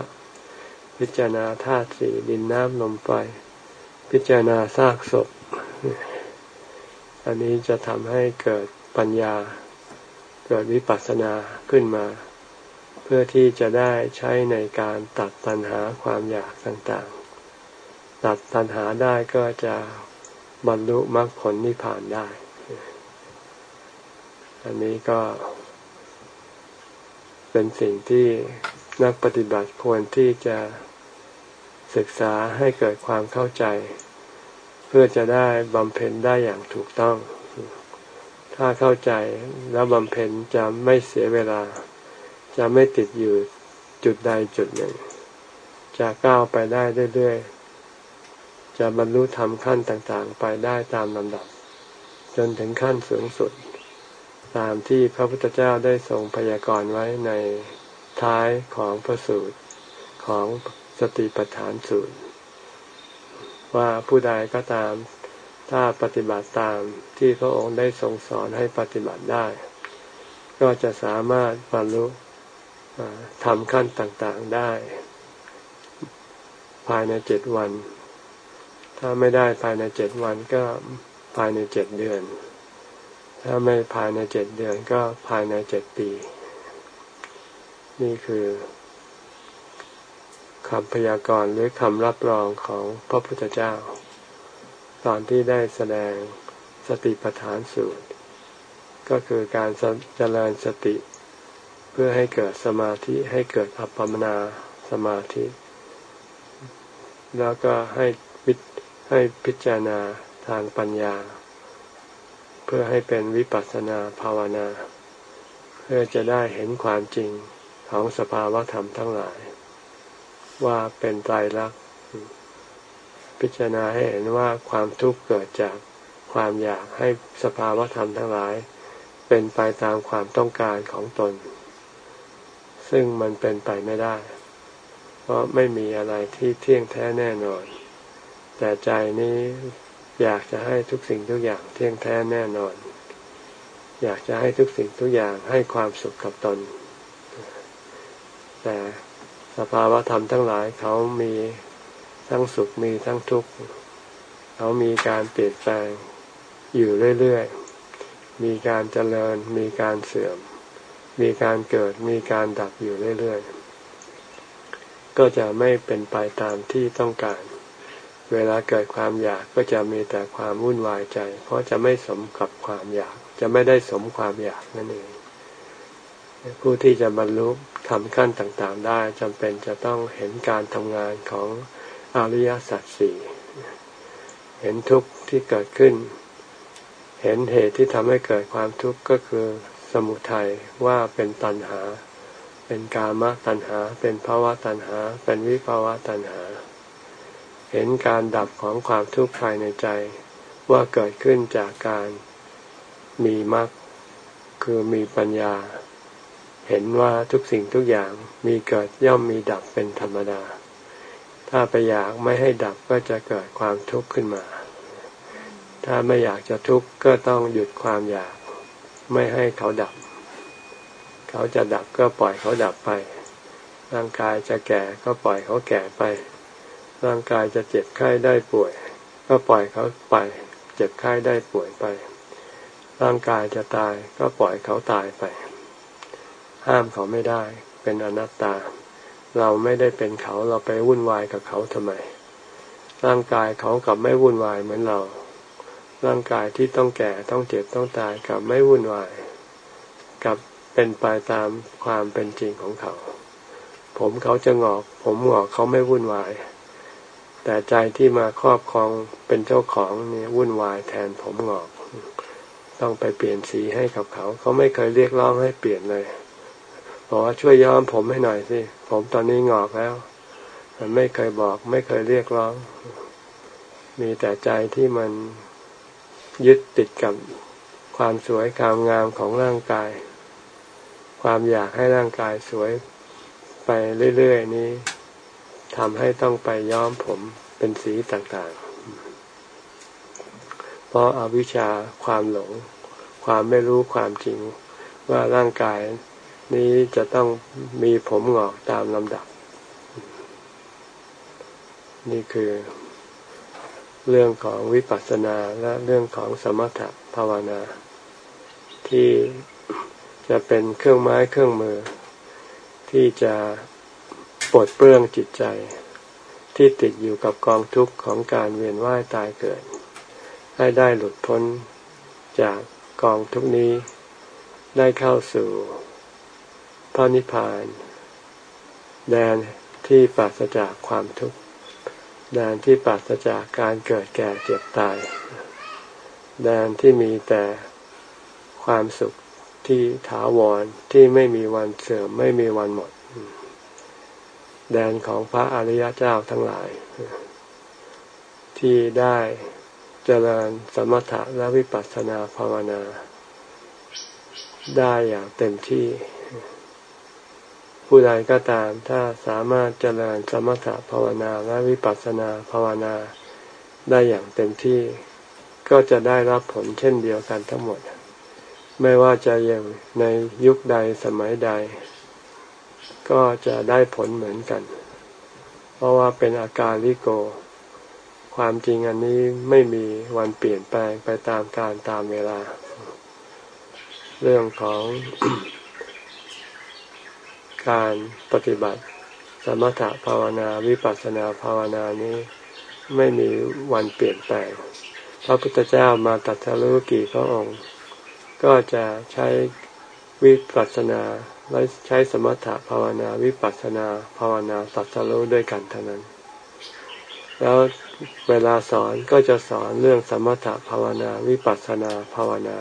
พิจารณาธาตุสี่ดินน้ำลมไฟ พิจารณาซากศพ อันนี้จะทำให้เกิดปัญญา เกิดวิปัสสนาขึ้นมา เพื่อที่จะได้ใช้ในการตัดตัณหาความอยากต่างๆ ตัดตัณหาได้ก็จะบรรลุมรรคผลนิพพานได้ อันนี้ก็ เป็นสิ่งที่นักปฏิบัติควรที่จะ ศึกษาให้เกิดความเข้าใจ เพื่อจะได้บำเพ็ญได้อย่างถูกต้อง ถ้าเข้าใจแล้วบำเพ็ญจะไม่เสียเวลา จะไม่ติดอยู่จุดใดจุดหนึ่ง จะก้าวไปได้เรื่อยๆ จะบรรลุธรรมขั้นต่างๆ ไปได้ตามลำดับ จนถึงขั้นสูงสุด ตามที่พระพุทธเจ้าได้ทรงพยากรณ์ไว้ในท้ายของพระสูตรของ สติปัฏฐานสูตร ว่าผู้ใดก็ตาม ถ้าปฏิบัติตามที่พระองค์ได้ทรงสอนให้ปฏิบัติได้ ก็จะสามารถบรรลุทำขั้นต่างๆได้ ภายในเจ็ดวัน ถ้าไม่ได้ภายในเจ็ดวันก็ภายในเจ็ดเดือน ถ้าไม่ภายในเจ็ดเดือนก็ภายในเจ็ดปี นี่คือ คำพยากรณ์หรือคำรับรองของพระพุทธเจ้า ตอนที่ได้แสดงสติปัฏฐานสูตร ก็คือการเจริญสติ เพื่อให้เกิดสมาธิให้เกิดอัปปมนาสมาธิ แล้วก็ให้วิให้พิจารณาทางปัญญา เพื่อให้เป็นวิปัสสนาภาวนา เพื่อจะได้เห็นความจริงของสภาวะธรรมทั้งหลาย ว่าเป็นไตรลักษณ์พิจารณาให้เห็นว่าความทุกข์เกิดจากความอยากให้สภาวธรรมทั้งหลาย เป็นไปตามความต้องการของตน ซึ่งมันเป็นไปไม่ได้ เพราะไม่มีอะไรที่เที่ยงแท้แน่นอน แต่ใจนี้อยากจะให้ทุกสิ่งทุกอย่างเที่ยงแท้แน่นอน อยากจะให้ทุกสิ่งทุกอย่างให้ความสุขกับตน แต่ สภาวะธรรมทั้งหลายเขามีทั้งสุขมีทั้งทุกข์เขามีการเปลี่ยนแปลงอยู่เรื่อยๆ มีการเจริญ มีการเสื่อม มีการเกิด มีการดับอยู่เรื่อยๆ ก็จะไม่เป็นไปตามที่ต้องการ เวลาเกิดความอยากก็จะมีแต่ความวุ่นวายใจ เพราะจะไม่สมกับความอยาก จะไม่ได้สมความอยากนั่นเอง ผู้ที่จะบรรลุ ทำขั้นต่างๆได้จำเป็นจะต้องเห็นการทำงานของอริยสัจสี่เห็นทุกข์ที่เกิดขึ้น เห็นเหตุที่ทำให้เกิดความทุกข์ก็คือสมุทัยว่าเป็นตัณหา เป็นกามตัณหา เป็นภาวะตัณหา เป็นวิภาวะตัณหา เห็นการดับของความทุกข์ภายในใจ ว่าเกิดขึ้นจากการมีมรรคคือมีปัญญา เห็นว่าทุกสิ่งทุกอย่างมีเกิดย่อมมีดับเป็นธรรมดา ถ้าไปอยากไม่ให้ดับก็จะเกิดความทุกข์ขึ้นมา ถ้าไม่อยากจะทุกข์ก็ต้องหยุดความอยาก ไม่ให้เขาดับ เขาจะดับก็ปล่อยเขาดับไป ร่างกายจะแก่ก็ปล่อยเขาแก่ไป ร่างกายจะเจ็บไข้ได้ป่วย ก็ปล่อยเขาไป เจ็บไข้ได้ป่วยไป ร่างกายจะตายก็ปล่อยเขาตายไป ห้ามเขาไม่ได้ เป็นอนัตตา เราไม่ได้เป็นเขาเราไปวุ่นวายกับเขาทำไม ร่างกายเขากับไม่วุ่นวายเหมือนเรา ร่างกายที่ต้องแก่ต้องเจ็บต้องตายกับไม่วุ่นวายกับเป็นไปตามความเป็นจริงของเขา ผมเขาจะงอก ผมงอกเขาไม่วุ่นวาย แต่ใจที่มาครอบครองเป็นเจ้าของนี่วุ่นวายแทนผมงอก ต้องไปเปลี่ยนสีให้กับเขา เขาไม่เคยเรียกร้องให้เปลี่ยนเลย บอกว่าช่วยย้อมผมให้หน่อยสิ ผมตอนนี้งอกแล้ว มันไม่เคยบอก ไม่เคยเรียกร้อง มีแต่ใจที่มันยึดติดกับความสวยความงามของร่างกาย ความอยากให้ร่างกายสวยไปเรื่อยๆนี้ทำให้ต้องไปย้อมผมเป็นสีต่างๆ เพราะอาวิชชาความหลง ความไม่รู้ความจริงว่าร่างกาย นี้จะต้องมีผมหงอกตามลำดับ นี่คือเรื่องของวิปัสสนาและเรื่องของสมถะภาวนา ที่จะเป็นเครื่องไม้เครื่องมือ ที่จะปลดเปลื้องจิตใจ ที่ติดอยู่กับกองทุกข์ของการเวียนว่ายตายเกิด ให้ได้หลุดพ้นจากกองทุกนี้ได้เข้าสู่ ระนิพพาน แดนที่ปราศจากความทุกข์ แดนที่ปราศจากการเกิดแก่เจ็บตาย แดนที่มีแต่ความสุขที่ถาวรที่ไม่มีวันเสื่อมไม่มีวันหมด แดนของพระอริยเจ้าทั้งหลาย ที่ได้เจริญสมถะและวิปัสสนาภาวนา ได้อย่างเต็มที่ ผู้ใดก็ตาม ถ้าสามารถเจริญสมถะภาวนาและวิปัสสนาภาวนาได้อย่างเต็มที่ ก็จะได้รับผลเช่นเดียวกันทั้งหมด ไม่ว่าจะอยู่ในยุคใดสมัยใด ก็จะได้ผลเหมือนกัน เพราะว่าเป็นอาการลิโก ความจริงอันนี้ไม่มีวันเปลี่ยนแปลงไปตามการตามเวลา เรื่องของ การปฏิบัติ สมถภาวนาวิปัสสนาภาวนานี้ไม่มีวันเปลี่ยนแปลง พระพุทธเจ้ามาตัดสรุกี่พระองค์ ก็จะใช้วิปัสสนาและใช้สมถะภาวนาวิปัสสนาภาวนาตัดสรุด้วยกันเท่านั้น แล้วเวลาสอนก็จะสอนเรื่องสมถะภาวนาวิปัสสนาภาวนา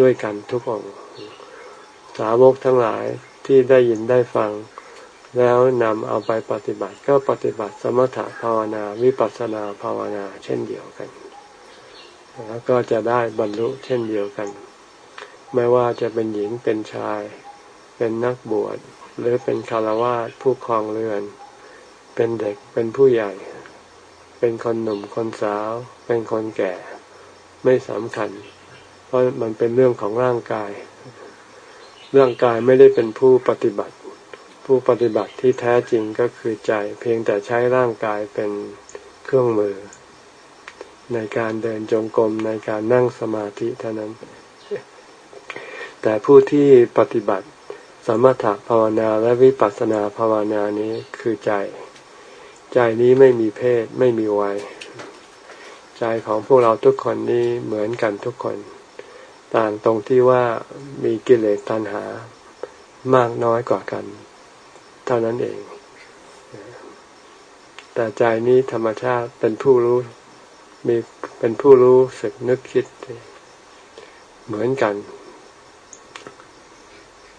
ด้วยกันทุกองสาวกทั้งหลาย ที่ได้ยินได้ฟัง แล้วนำเอาไปปฏิบัติก็ปฏิบัติสมถะภาวนาวิปัสสนาภาวนาเช่นเดียวกัน แล้วก็จะได้บรรลุเช่นเดียวกัน ไม่ว่าจะเป็นหญิงเป็นชาย เป็นนักบวช หรือเป็นคารวาสผู้ครองเรือน เป็นเด็กเป็นผู้ใหญ่ เป็นคนหนุ่มคนสาว เป็นคนแก่ ไม่สำคัญ เพราะมันเป็นเรื่องของร่างกาย ร่างกายไม่ได้เป็นผู้ปฏิบัติ ผู้ปฏิบัติที่แท้จริงก็คือใจ เพียงแต่ใช้ร่างกายเป็นเครื่องมือ ในการเดินจงกรมในการนั่งสมาธิเท่านั้น แต่ผู้ที่ปฏิบัติสมถะภาวนาและวิปัสสนาภาวนานี้คือใจ ใจนี้ไม่มีเพศไม่มีวัย ใจของพวกเราทุกคนนี้เหมือนกันทุกคน ต่างตรงที่ว่ามีกิเลสตัณหามากน้อยกว่ากัน เท่านั้นเอง แต่ใจนี้ธรรมชาติเป็นผู้รู้มีเป็นผู้รู้สึกนึกคิด เหมือนกัน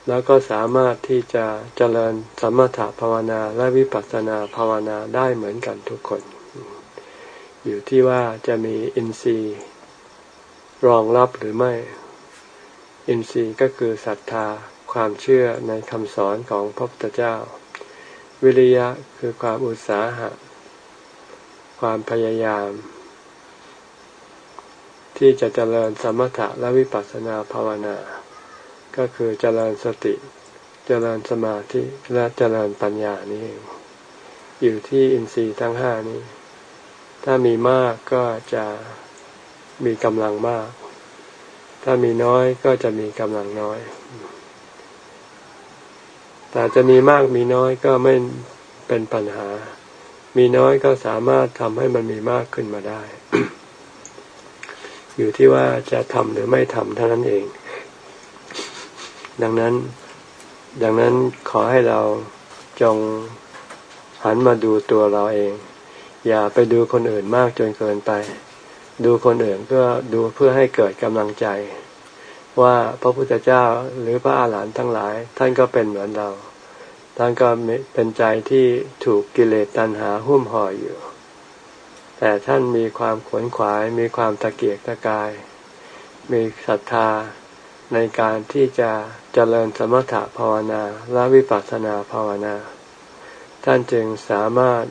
แล้วก็สามารถที่จะเจริญสมถภาวนาและวิปัสสนาภาวนาได้เหมือนกันทุกคน อยู่ที่ว่าจะมีอินทรีย์รองรับหรือไม่ อินทรีย์ก็คือศรัทธาความเชื่อในคำสอนของพระพุทธเจ้า วิริยะคือความอุตสาหะ ความพยายาม ที่จะเจริญสมถะและวิปัสสนาภาวนา ก็คือเจริญสติ เจริญสมาธิและเจริญปัญญานี่อยู่ที่อินทรีย์ทั้งห้านี้ ถ้ามีมากก็จะมีกำลังมาก ถ้ามีน้อยก็จะมีกำลังน้อย แต่จะมีมากมีน้อยก็ไม่เป็นปัญหา มีน้อยก็สามารถทำให้มันมีมากขึ้นมาได้ อยู่ที่ว่าจะทำหรือไม่ทำเท่านั้นเอง ดังนั้น ดังนั้นขอให้เราจงหันมาดูตัวเราเอง อย่าไปดูคนอื่นมากจนเกินไป ดูคนอื่นก็ดูเพื่อให้เกิดกำลังใจ ว่าพระพุทธเจ้าหรือพระอาหารหันต์ทั้งหลาย ท่านก็เป็นเหมือนเรา ท่านก็เป็นใจที่ถูกกิเลสตัณหาหุ้มห่ออยู่ แต่ท่านมีความขวนขวายมีความตะเกียกตะกาย มีศรัทธาในการที่จะเจริญสมถะภาวนาและวิปัสสนาภาวนา ท่านจึงสามารถ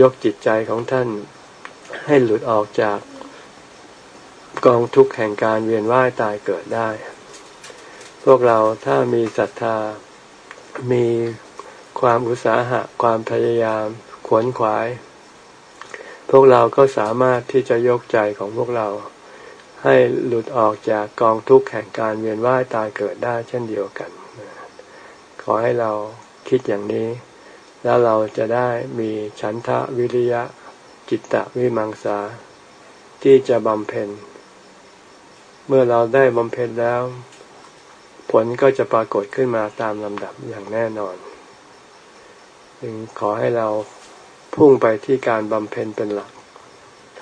ยกจิตใจของท่าน ให้หลุดออกจากกองทุกข์แห่งการเวียนว่ายตายเกิดได้ พวกเราถ้ามีศรัทธา มีความอุตสาหะ ความพยายาม ขวนขวาย พวกเราก็สามารถที่จะยกใจของพวกเรา ให้หลุดออกจากกองทุกข์แห่งการเวียนว่ายตายเกิดได้เช่นเดียวกัน ขอให้เราคิดอย่างนี้ แล้วเราจะได้มีฉันทะวิริยะ จิตตะวิมังสา ที่จะบำเพ็ญ เมื่อเราได้บำเพ็ญแล้ว ผลก็จะปรากฏขึ้นมาตามลำดับอย่างแน่นอนจึงขอให้เราพุ่งไปที่การบำเพ็ญเป็นหลัก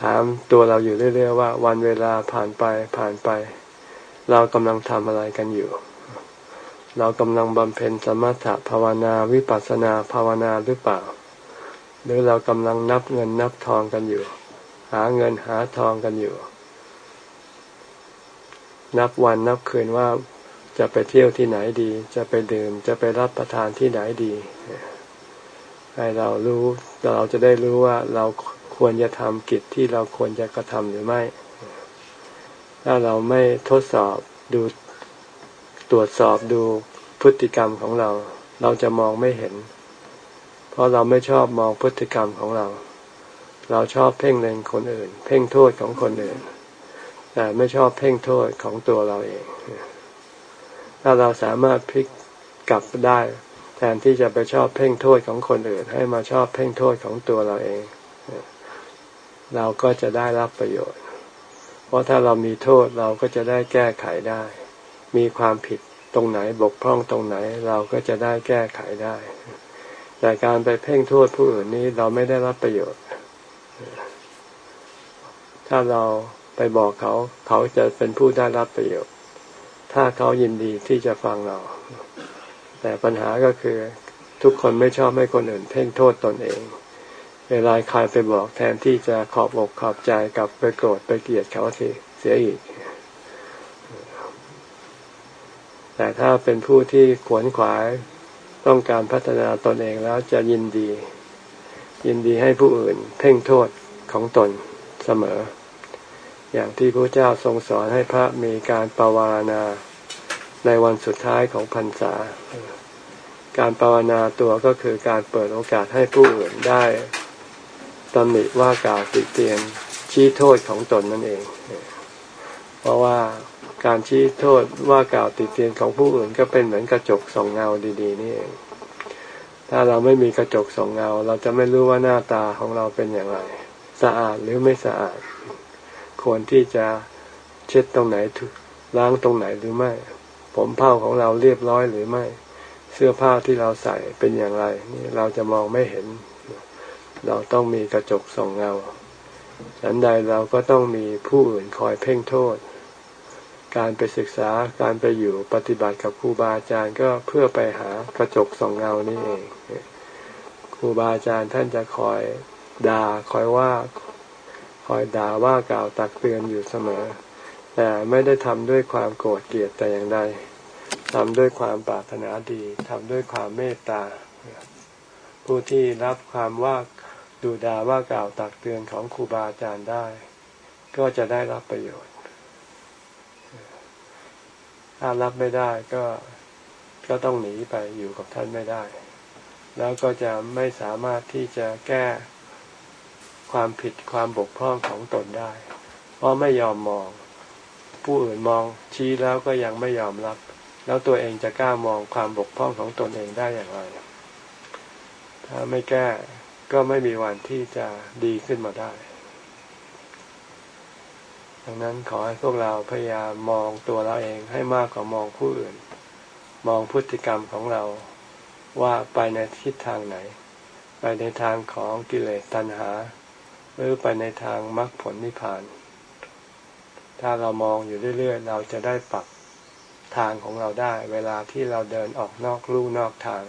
ถามตัวเราอยู่เรื่อยๆว่า วันเวลาผ่านไปผ่านไป เรากำลังทำอะไรกันอยู่ เรากำลังบำเพ็ญสมถะภาวนาวิปัสสนาภาวนาหรือเปล่า หรือเรากำลังนับเงินนับทองกันอยู่ หาเงินหาทองกันอยู่ นับวันนับคืนว่าจะไปเที่ยวที่ไหนดี จะไปดื่ม จะไปรับประทานที่ไหนดี ให้เรารู้เราจะได้รู้ว่าเราควรจะทำกิจที่เราควรจะกระทำหรือไม่ ถ้าเราไม่ทดสอบดูตรวจสอบดูพฤติกรรมของเรา เราจะมองไม่เห็น ราะเราไม่ชอบมองพฤติกรรมของเรา เราชอบเพ่งเล็งคนอื่น เพ่งโทษของคนอื่น แต่ไม่ชอบเพ่งโทษของตัวเราเอง ถ้าเราสามารถพลิกกลับได้ แทนที่จะไปชอบเพ่งโทษของคนอื่น ให้มาชอบเพ่งโทษของตัวเราเอง เราก็จะได้รับประโยชน์ เพราะถ้าเรามีโทษเราก็จะได้แก้ไขได้ มีความผิดตรงไหนบกพร่องตรงไหน เราก็จะได้แก้ไขได้ แต่การไปเพ่งโทษผู้อื่นนี้เราไม่ได้รับประโยชน์ ถ้าเราไปบอกเขา เขาจะเป็นผู้ได้รับประโยชน์ ถ้าเขายินดีที่จะฟังเรา แต่ปัญหาก็คือ ทุกคนไม่ชอบให้คนอื่น เพ่งโทษตนเอง เวลาใครไปบอกแทนที่จะขอบอกขอบใจกับไปโกรธไปเกลียดเขาเสียอีก แต่ถ้าเป็นผู้ที่ขวนขวาย ต้องการพัฒนาตนเองแล้วจะยินดี ยินดีให้ผู้อื่นเพ่งโทษของตนเสมอ อย่างที่พระเจ้าทรงสอนให้พระมีการปวารณาในวันสุดท้ายของพรรษา การปวารณาตัวก็คือการเปิดโอกาสให้ผู้อื่นได้ตำหนิว่ากล่าวติเตียนชี้โทษของตนนั่นเอง เพราะว่า การชี้โทษว่ากล่าวติเตียนของผู้อื่นก็เป็นเหมือนกระจกส่องเงาดีๆนี่เอง ถ้าเราไม่มีกระจกส่องเงา เราจะไม่รู้ว่าหน้าตาของเราเป็นอย่างไร สะอาดหรือไม่สะอาด ควรที่จะเช็ดตรงไหนล้างตรงไหนหรือไม่ ผมเผ้าของเราเรียบร้อยหรือไม่ เสื้อผ้าที่เราใส่เป็นอย่างไร นี่เราจะมองไม่เห็น เราต้องมีกระจกส่องเงาฉันใดเราก็ต้องมีผู้อื่นคอยเพ่งโทษ การไปศึกษาการไปอยู่ปฏิบัติกับครูบาอาจารย์ก็เพื่อไปหากระจกส่องเงานี่เองครูบาอาจารย์ท่านจะคอยด่าคอยว่าคอยด่าว่ากล่าวตักเตือนอยู่เสมอ แต่ไม่ได้ทำด้วยความโกรธเกลียดแต่อย่างใดทำด้วยความปรารถนาดีทำด้วยความเมตตา ผู้ที่รับความว่าดูด่าว่ากล่าวตักเตือนของครูบาอาจารย์ได้ ก็จะได้รับประโยชน์ ถ้ารับไม่ได้ก็ก็ต้องหนีไปอยู่กับท่านไม่ได้ แล้วก็จะไม่สามารถที่จะแก้ความผิดความบกพร่องของตนได้ เพราะไม่ยอมมอง ผู้อื่นมองชี้แล้วก็ยังไม่ยอมรับ แล้วตัวเองจะกล้ามองความบกพร่องของตนเองได้อย่างไร ถ้าไม่แก้ก็ไม่มีวันที่จะดีขึ้นมาได้ ดังนั้นขอให้พวกเราพยายามมองตัวเราเองให้มากกว่ามองผู้อื่น มองพฤติกรรมของเราว่าไปในทิศทางไหน ไปในทางของกิเลสตัณหา หรือไปในทางมรรคผลนิพพาน ถ้าเรามองอยู่เรื่อยๆ เราจะได้ปรับทางของเราได้ เวลาที่เราเดินออกนอกลู่นอกทาง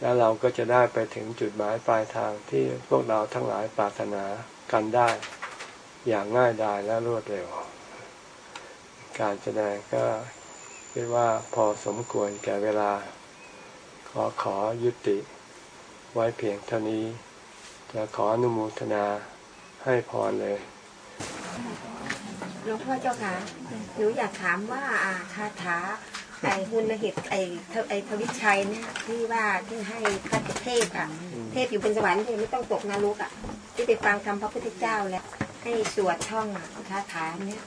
แล้วเราก็จะได้ไปถึงจุดหมายปลายทางที่พวกเราทั้งหลายปรารถนากันได้ อย่างง่ายดายและรวดเร็ว การแสดงก็คิดว่าพอสมควรแก่เวลา ขอขอยุติไว้เพียงเท่านี้ จะขออนุโมทนาให้พรเลยหลวงพ่อเจ้าค่ะหนูอยากถามว่าอาคาถาไอ้หุนเหตุไอ้เทไอ้ทวิชัยเนี่ยที่ว่าที่ให้พระเทพอะ เทพอยู่เป็นสวรรค์ที่ไม่ต้องตกนรกอะ ที่ไปฟังคำพระพุทธเจ้าแล้ว ให้สวดท่องคาถาเนี่ย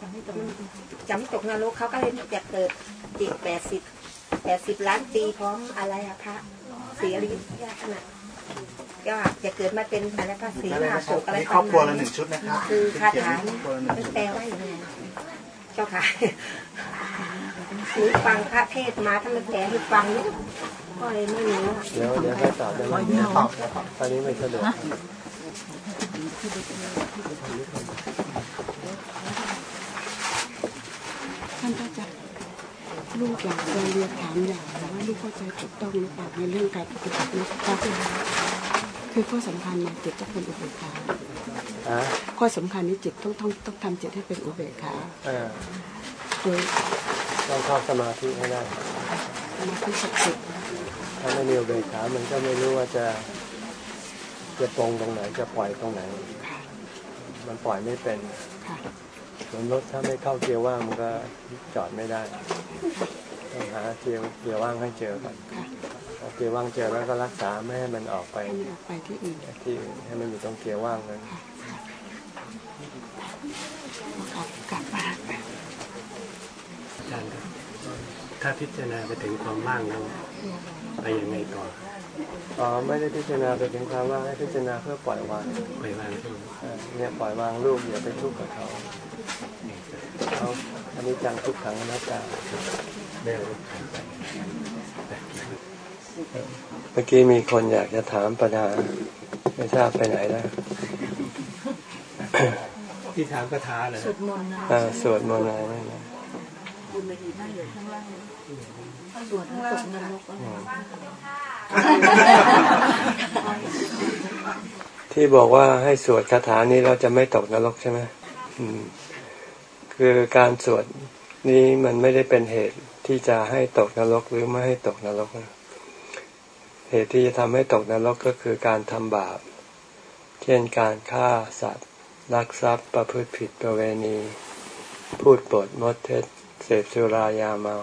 จะไม่ตกจะไม่ตกนรกเขาก็เลยจะเกิดอีกแปดสิบแปดสิบล้านปีพร้อมอะไรอะพระศรีอริยขนาดก็จะเกิดมาเป็นอะไรพระศรีมหาโศกอะไรครอบครัวละหนึ่งชุดนะครับคือคาถาเนี่อยบครัวละหนึ่งมันชุดแปลว่าอย่างไรเจ้าค่ะหนูฟังพระเทศมาถ้ามันแปลให้ฟังนี่ก็เลยไม่รู้เดี๋ยวเดี๋ยวให้ตอบได้ไหมตอบตอนนี้ไม่สะดวก ท่านพระอาจารย์ลูกอยากจะเรียนถามอย่างแต่ว่าลูกเข้าใจถูกต้องหรือเปล่าในเรื่องการปฏิบัตินะครับคือข้อสำคัญเนี่ยจิตต้องเป็นอุเบกขาอะข้อสำคัญนี้จิตต้องต้องต้องทำจิตให้เป็นอุเบกขาเออโดยต้องเข้าสมาธิให้ได้สมาธิศักดิ์สิทธิ์ถ้าไม่มีอุเบกขามันก็ไม่รู้ว่าจะจะปรงตรงไหนจะปล่อยตรงไหนค่ะ มันปล่อยไม่เป็นค่ะเหมือนรถถ้าไม่เข้าเกียร์ว่างมันก็จอดไม่ได้ ต้องหาเกียร์เกียร์ว่างให้เจอก่อนค่ะพอเกียร์ว่างเจอแล้วก็รักษาไม่ให้มันออกไปให้มันออกไปที่อื่นที่อื่นให้มันอยู่ตรงเกียร์ว่างนั้นค่ะค่ะกลับมาอาจารย์ครับถ้าพิจารณาไปถึงความว่างแล้วไปยังไงต่อ อ๋อไม่ได้พิจารณาไปถึงความว่างให้พิจารณาเพื่อปล่อยวางไปว่างใช่ไหมเอ่อเนี่ยปล่อยวางลูกอย่าไปทุกข์กับเขาเขาอันนี้จังทุกขังอนัตตาได้รู้เมื่อกี้มีคนอยากจะถามปัญหาไม่ทราบไปไหนแล้วที่ถามคาถาเหรอสวดมนต์นะอ่าสวดมนต์อะไรนั่นนะสวดแล้วตกนรกอะ ที่บอกว่าให้สวดคาถานี้เราจะไม่ตกนรกใช่ไหมอืมคือการสวดนี้มันไม่ได้เป็นเหตุที่จะให้ตกนรกหรือไม่ให้ตกนรกนะเหตุที่จะทำให้ตกนรกก็คือการทำบาป เช่นการฆ่าสัตว์ลักทรัพย์ประพฤติผิดประเวณี พูดปดมดเท็จเสพสุรายาเมา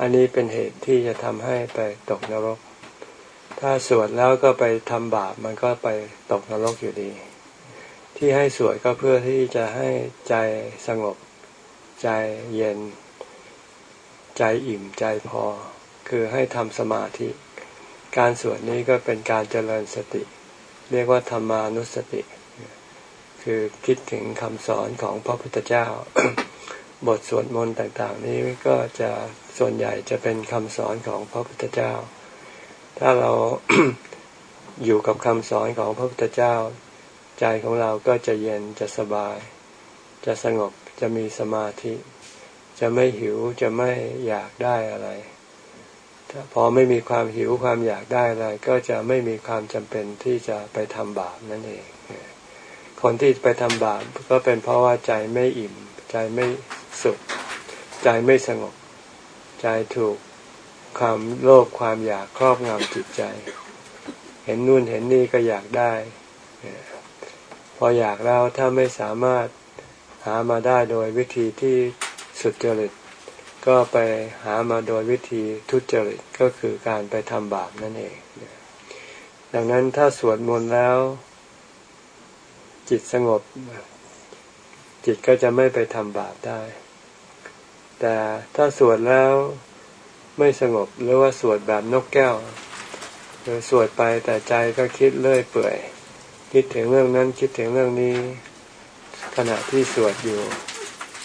อันนี้เป็นเหตุที่จะทำให้ไปตกนรก ถ้าสวดแล้วก็ไปทำบาปมันก็ไปตกนรกอยู่ดี ที่ให้สวดก็เพื่อที่จะให้ใจสงบ ใจเย็น ใจอิ่มใจพอ คือให้ทำสมาธิ การสวดนี้ก็เป็นการเจริญสติ เรียกว่าธรรมานุสติ คือคิดถึงคำสอนของพระพุทธเจ้า บทสวดมนต์ต่าง ๆ นี้ก็จะส่วนใหญ่จะเป็นคำสอนของพระพุทธเจ้า ถ้าเราอยู่กับคำสอนของพระพุทธเจ้า ใจของเราก็จะเย็นจะสบาย จะสงบจะมีสมาธิ จะไม่หิวจะไม่อยากได้อะไรถ้าพอไม่มีความหิวความอยากได้อะไร ก็จะไม่มีความจำเป็นที่จะไปทำบาปนั่นเอง คนที่ไปทำบาปก็เป็นเพราะว่าใจไม่อิ่ม ใจไม่สุข ใจไม่สงบ ใจถูก ความโลภความอยากครอบงำจิตใจ เห็นนู่นเห็นนี่ก็อยากได้ พออยากแล้วถ้าไม่สามารถหามาได้โดยวิธีที่สุดจริต ก็ไปหามาโดยวิธีทุจริตก็คือการไปทำบาปนั่นเอง ดังนั้นถ้าสวดมนต์แล้ว จิตสงบ จิตก็จะไม่ไปทำบาปได้ แต่ถ้าสวดแล้ว ไม่สงบหรือว่าสวดแบบนกแก้วหรือสวดไปแต่ใจก็คิดเลื่อยเปื่อย คิดถึงเรื่องนั้นคิดถึงเรื่องนี้ ขณะที่สวดอยู่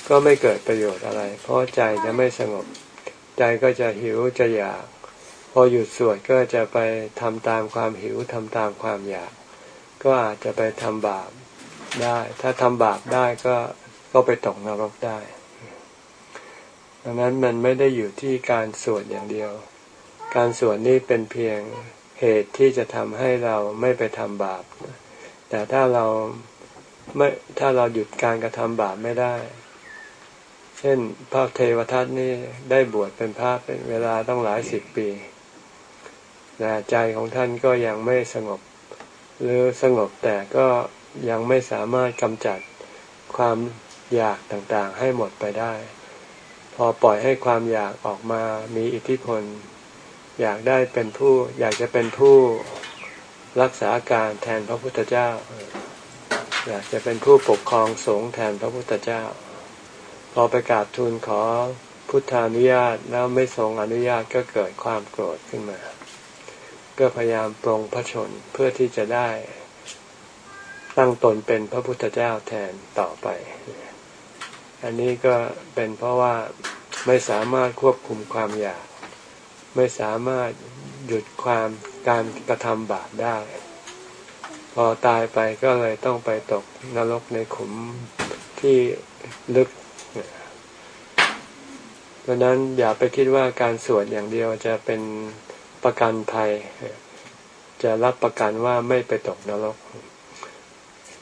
ก็ไม่เกิดประโยชน์อะไร เพราะใจจะไม่สงบ ใจก็จะหิวจะอยาก พอหยุดสวดก็จะไปทำตามความหิวทำตามความอยาก ก็อาจจะไปทำบาปได้ ถ้าทำบาปได้ก็ก็ไปตกนรกได้ ดังนั้นมันไม่ได้อยู่ที่การสวดอย่างเดียว การสวดนี่เป็นเพียงเหตุที่จะทำให้เราไม่ไปทำบาป แต่ถ้าเราไม่ถ้าเราหยุดการกระทำบาปไม่ได้ เช่นพระเทวทัตนี่ได้บวชเป็นพระเป็นเวลาต้องหลายสิบปีแต่ใจของท่านก็ยังไม่สงบ หรือสงบแต่ก็ยังไม่สามารถกำจัดความอยากต่างๆ ให้หมดไปได้ พอปล่อยให้ความอยากออกมามีอิทธิพล อยากได้เป็นผู้ อยากจะเป็นผู้รักษาการแทนพระพุทธเจ้า อยากจะเป็นผู้ปกครองสงฆ์แทนพระพุทธเจ้า พอไปกราบทูลขอพุทธานุญาตแล้วไม่ทรงอนุญาตก็เกิดความโกรธขึ้นมา ก็พยายามปรงพระชนเพื่อที่จะได้ตั้งตนเป็นพระพุทธเจ้าแทนต่อไป อันนี้ก็เป็นเพราะว่าไม่สามารถควบคุมความอยาก ไม่สามารถหยุดความการกระทำบาปได้ พอตายไปก็เลยต้องไปตกนรกในขุมที่ลึกเพราะนั้นอย่าไปคิดว่าการสวดอย่างเดียวจะเป็นประกันภัย จะรับประกันว่าไม่ไปตกนรก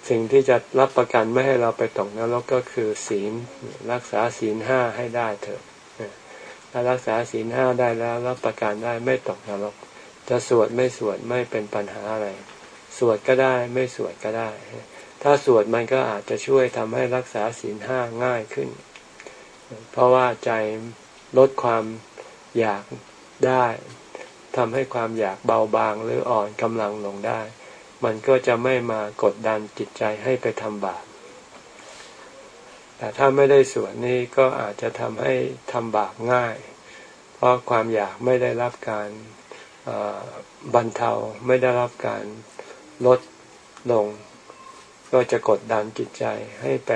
สิ่งที่จะรับประกันไม่ให้เราไปตกนรกก็คือศีลรักษาศีลห้าให้ได้เถอะถ้ารักษาศีลห้าได้แล้ว รับประกันได้ไม่ตกนรก จะสวดไม่สวดไม่เป็นปัญหาอะไร สวดก็ได้ไม่สวดก็ได้ ถ้าสวดมันก็อาจจะช่วยทำให้รักษาศีลห้าง่ายขึ้น เพราะว่าใจลดความอยากได้ทำให้ความอยากเบาบางหรืออ่อนกำลังลงได้ มันก็จะไม่มากดดันจิตใจให้ไปทำบาป แต่ถ้าไม่ได้สวดนี่ก็อาจจะทำให้ทำบาปง่าย เพราะความอยากไม่ได้รับการบรรเทาไม่ได้รับการลดลง ก็จะกดดันจิตใจให้ไป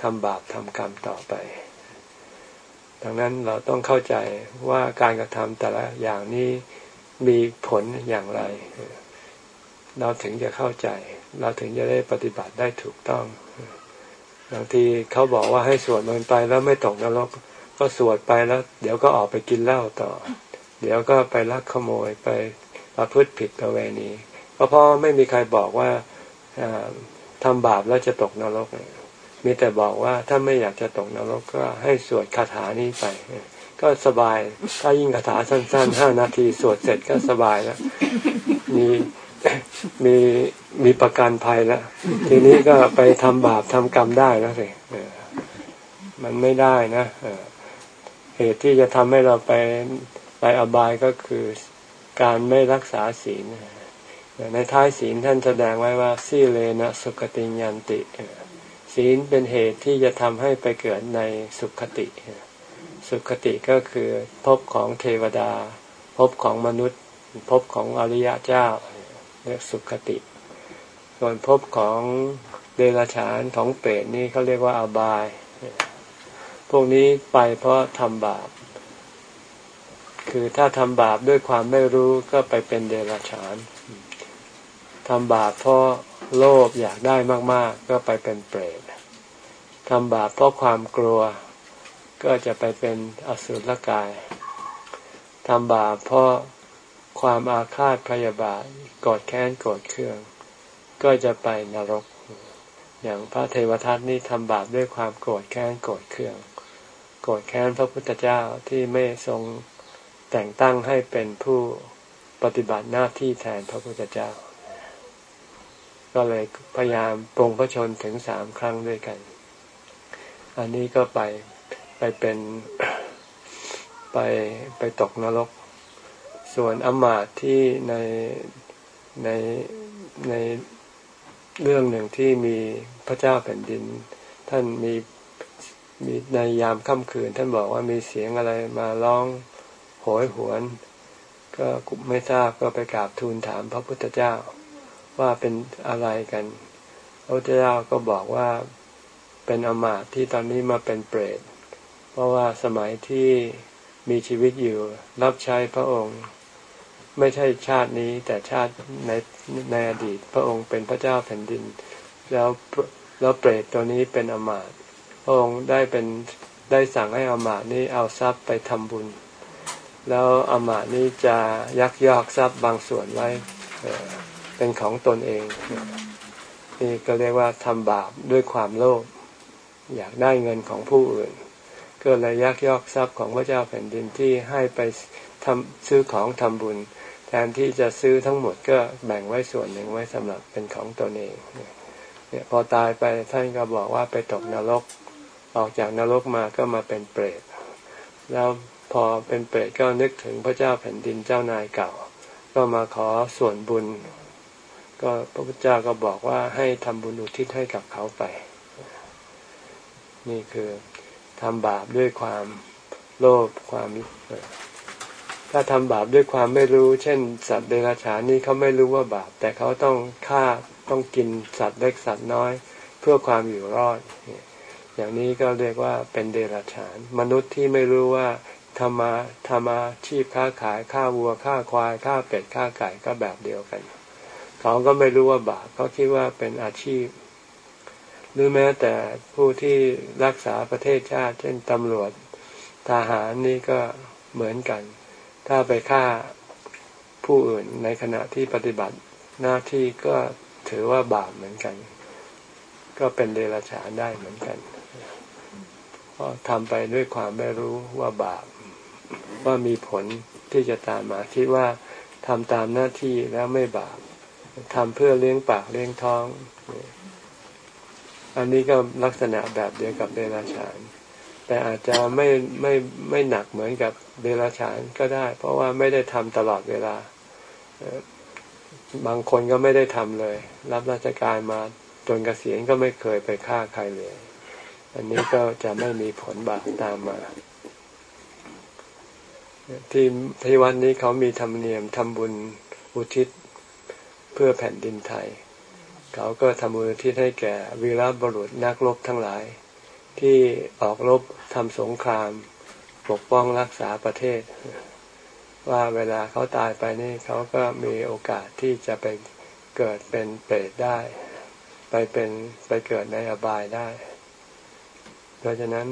ทำบาปทำกรรมต่อไป ดังนั้นเราต้องเข้าใจว่าการกระทำแต่ละอย่างนี้มีผลอย่างไร เราถึงจะเข้าใจ เราถึงจะได้ปฏิบัติได้ถูกต้องบางทีเขาบอกว่าให้สวดมนต์ไปแล้วไม่ตกนรก ก็สวดไปแล้ว เดี๋ยวก็ออกไปกินเหล้าต่อ เดี๋ยวก็ไปลักขโมยไปประพฤติผิดประเวณีเพราะพ่อไม่มีใครบอกว่าทำบาปแล้วจะตกนรกมีแต่บอกว่าถ้าไม่อยากจะตกนรกก็ให้สวดคาถานี้ไป ก็สบาย ถ้ายิ่งคาถาสั้นๆห้านาทีสวดเสร็จก็สบายแล้วมี มีมีประกันภัยแล้วทีนี้ก็ไปทำบาปทำกรรมได้แล้วสิมันไม่ได้นะเหตุที่จะทำให้เราไปไปอบายก็คือการไม่รักษาศีลในท้ายศีลท่านแสดงไว้ว่าสีเลนะสุขติยันติศีลเป็นเหตุที่จะทำให้ไปเกิดในสุขติ สุขติก็คือภพของเทวดาภพของมนุษย์ภพของอริยะเจ้า เรียกสุขติ ส่วนภพของเดรัจฉานของเปรตนี่เขาเรียกว่าอบาย พวกนี้ไปเพราะทำบาป คือถ้าทำบาปด้วยความไม่รู้ก็ไปเป็นเดรัจฉานทำบาปเพราะโลภอยากได้มาก ๆ ก็ไปเป็นเปรตทำบาปเพราะความกลัว ก็จะไปเป็นอสุรกายทำบาปเพราะ ความอาฆาตพยาบาทกอดแค้นกอดเคือง ก็จะไปนรก อย่างพระเทวทัตนี่ทำบาปด้วยความโกรธแค้นโกรธเคืองโกรธแค้นพระพุทธเจ้าที่ไม่ทรงแต่งตั้งให้เป็นผู้ปฏิบัติหน้าที่แทนพระพุทธเจ้า ก็เลยพยายามปรงพระชนถึงสามครั้งด้วยกัน อันนี้ก็ไปไปเป็นไปไปตกนรก ส่วนอมาตที่ในในในเรื่องหนึ่งที่มีพระเจ้าแผ่นดิน ท่านมีมีในยามค่ำคืน ท่านบอกว่ามีเสียงอะไรมาร้องโหยหวน ก็ไม่ทราบก็ไปกราบทูลถามพระพุทธเจ้าว่าเป็นอะไรกัน พระพุทธเจ้าก็บอกว่าเป็นอมาตที่ตอนนี้มาเป็นเปรต เพราะว่าสมัยที่มีชีวิตอยู่รับใช้พระองค์ ไม่ใช่ชาตินี้แต่ชาติในในอดีต พระองค์เป็นพระเจ้าแผ่นดิน แล้วแล้วเปรตตัวนี้เป็นอมาตพระองค์ได้เป็นได้สั่งให้อมาตนี้เอาทรัพย์ไปทำบุญ แล้วอมาตนี้จะยักยอกทรัพย์บางส่วนไว้เป็นของตนเอง นี่ก็เรียกว่าทำบาปด้วยความโลภอยากได้เงินของผู้อื่น ก็เลยยักยอกทรัพย์ของพระเจ้าแผ่นดินที่ให้ไปทำซื้อของทำบุญ ทนที่จะซื้อทั้งหมดก็แบ่งไว้ส่วนหนึ่งไว้สำหรับเป็นของตนเองเนี่ยพอตายไปท่านก็บอกว่าไปตกนรก ออกจากนรกมาก็มาเป็นเปรต แล้วพอเป็นเปรตก็นึกถึงพระเจ้าแผ่นดินเจ้านายเก่า ก็มาขอส่วนบุญ ก็พระพุทธเจ้าก็บอกว่าให้ทำบุญอุทิศให้กับเขาไป นี่คือทำบาปด้วยความโลภความ ถ้าทำบาปด้วยความไม่รู้ เช่น สัตว์เดรัจฉานนี่เขาไม่รู้ว่าบาป แต่เขาต้องฆ่าต้องกินสัตว์เล็กสัตว์น้อย เพื่อความอยู่รอด อย่างนี้ก็เรียกว่าเป็นเดรัจฉาน มนุษย์ที่ไม่รู้ว่าทำมาทำมาชีพค้าขายฆ่าวัวฆ่าควายฆ่าเป็ดฆ่าไก่ก็แบบเดียวกัน เขาก็ไม่รู้ว่าบาปเขาคิดว่าเป็นอาชีพ หรือแม้แต่ผู้ที่รักษาประเทศชาติ เช่นตำรวจทหารนี่ก็เหมือนกัน ถ้าไปฆ่าผู้อื่นในขณะที่ปฏิบัติหน้าที่ก็ถือว่าบาปเหมือนกัน ก็เป็นเดรัจฉานได้เหมือนกันเพราะทำไปด้วยความไม่รู้ว่าบาป ว่ามีผลที่จะตามมาคิดว่าทำตามหน้าที่แล้วไม่บาปทำเพื่อเลี้ยงปากเลี้ยงท้อง อันนี้ก็ลักษณะแบบเดียวกับเดรัจฉาน แต่อาจจะไม่ไม่ไม่หนักเหมือนกับเดรัจฉานก็ได้ เพราะว่าไม่ได้ทำตลอดเวลา บางคนก็ไม่ได้ทำเลย รับราชการมาจนเกษียณก็ไม่เคยไปฆ่าใครเลย อันนี้ก็จะไม่มีผลบาปตามมาที่ที่วันนี้เขามีธรรมเนียมทำบุญอุทิศเพื่อแผ่นดินไทย เขาก็ทำบุญอุทิศให้แก่วีรบุรุษนักรบทั้งหลาย ที่ออกรบทำสงคราม ปกป้องรักษาประเทศ ว่าเวลาเขาตายไปนี่เขาก็มีโอกาสที่จะไปเกิดเป็นเปรตได้ ไปเป็นไปเกิดในอบายได้ เพราะฉะนั้น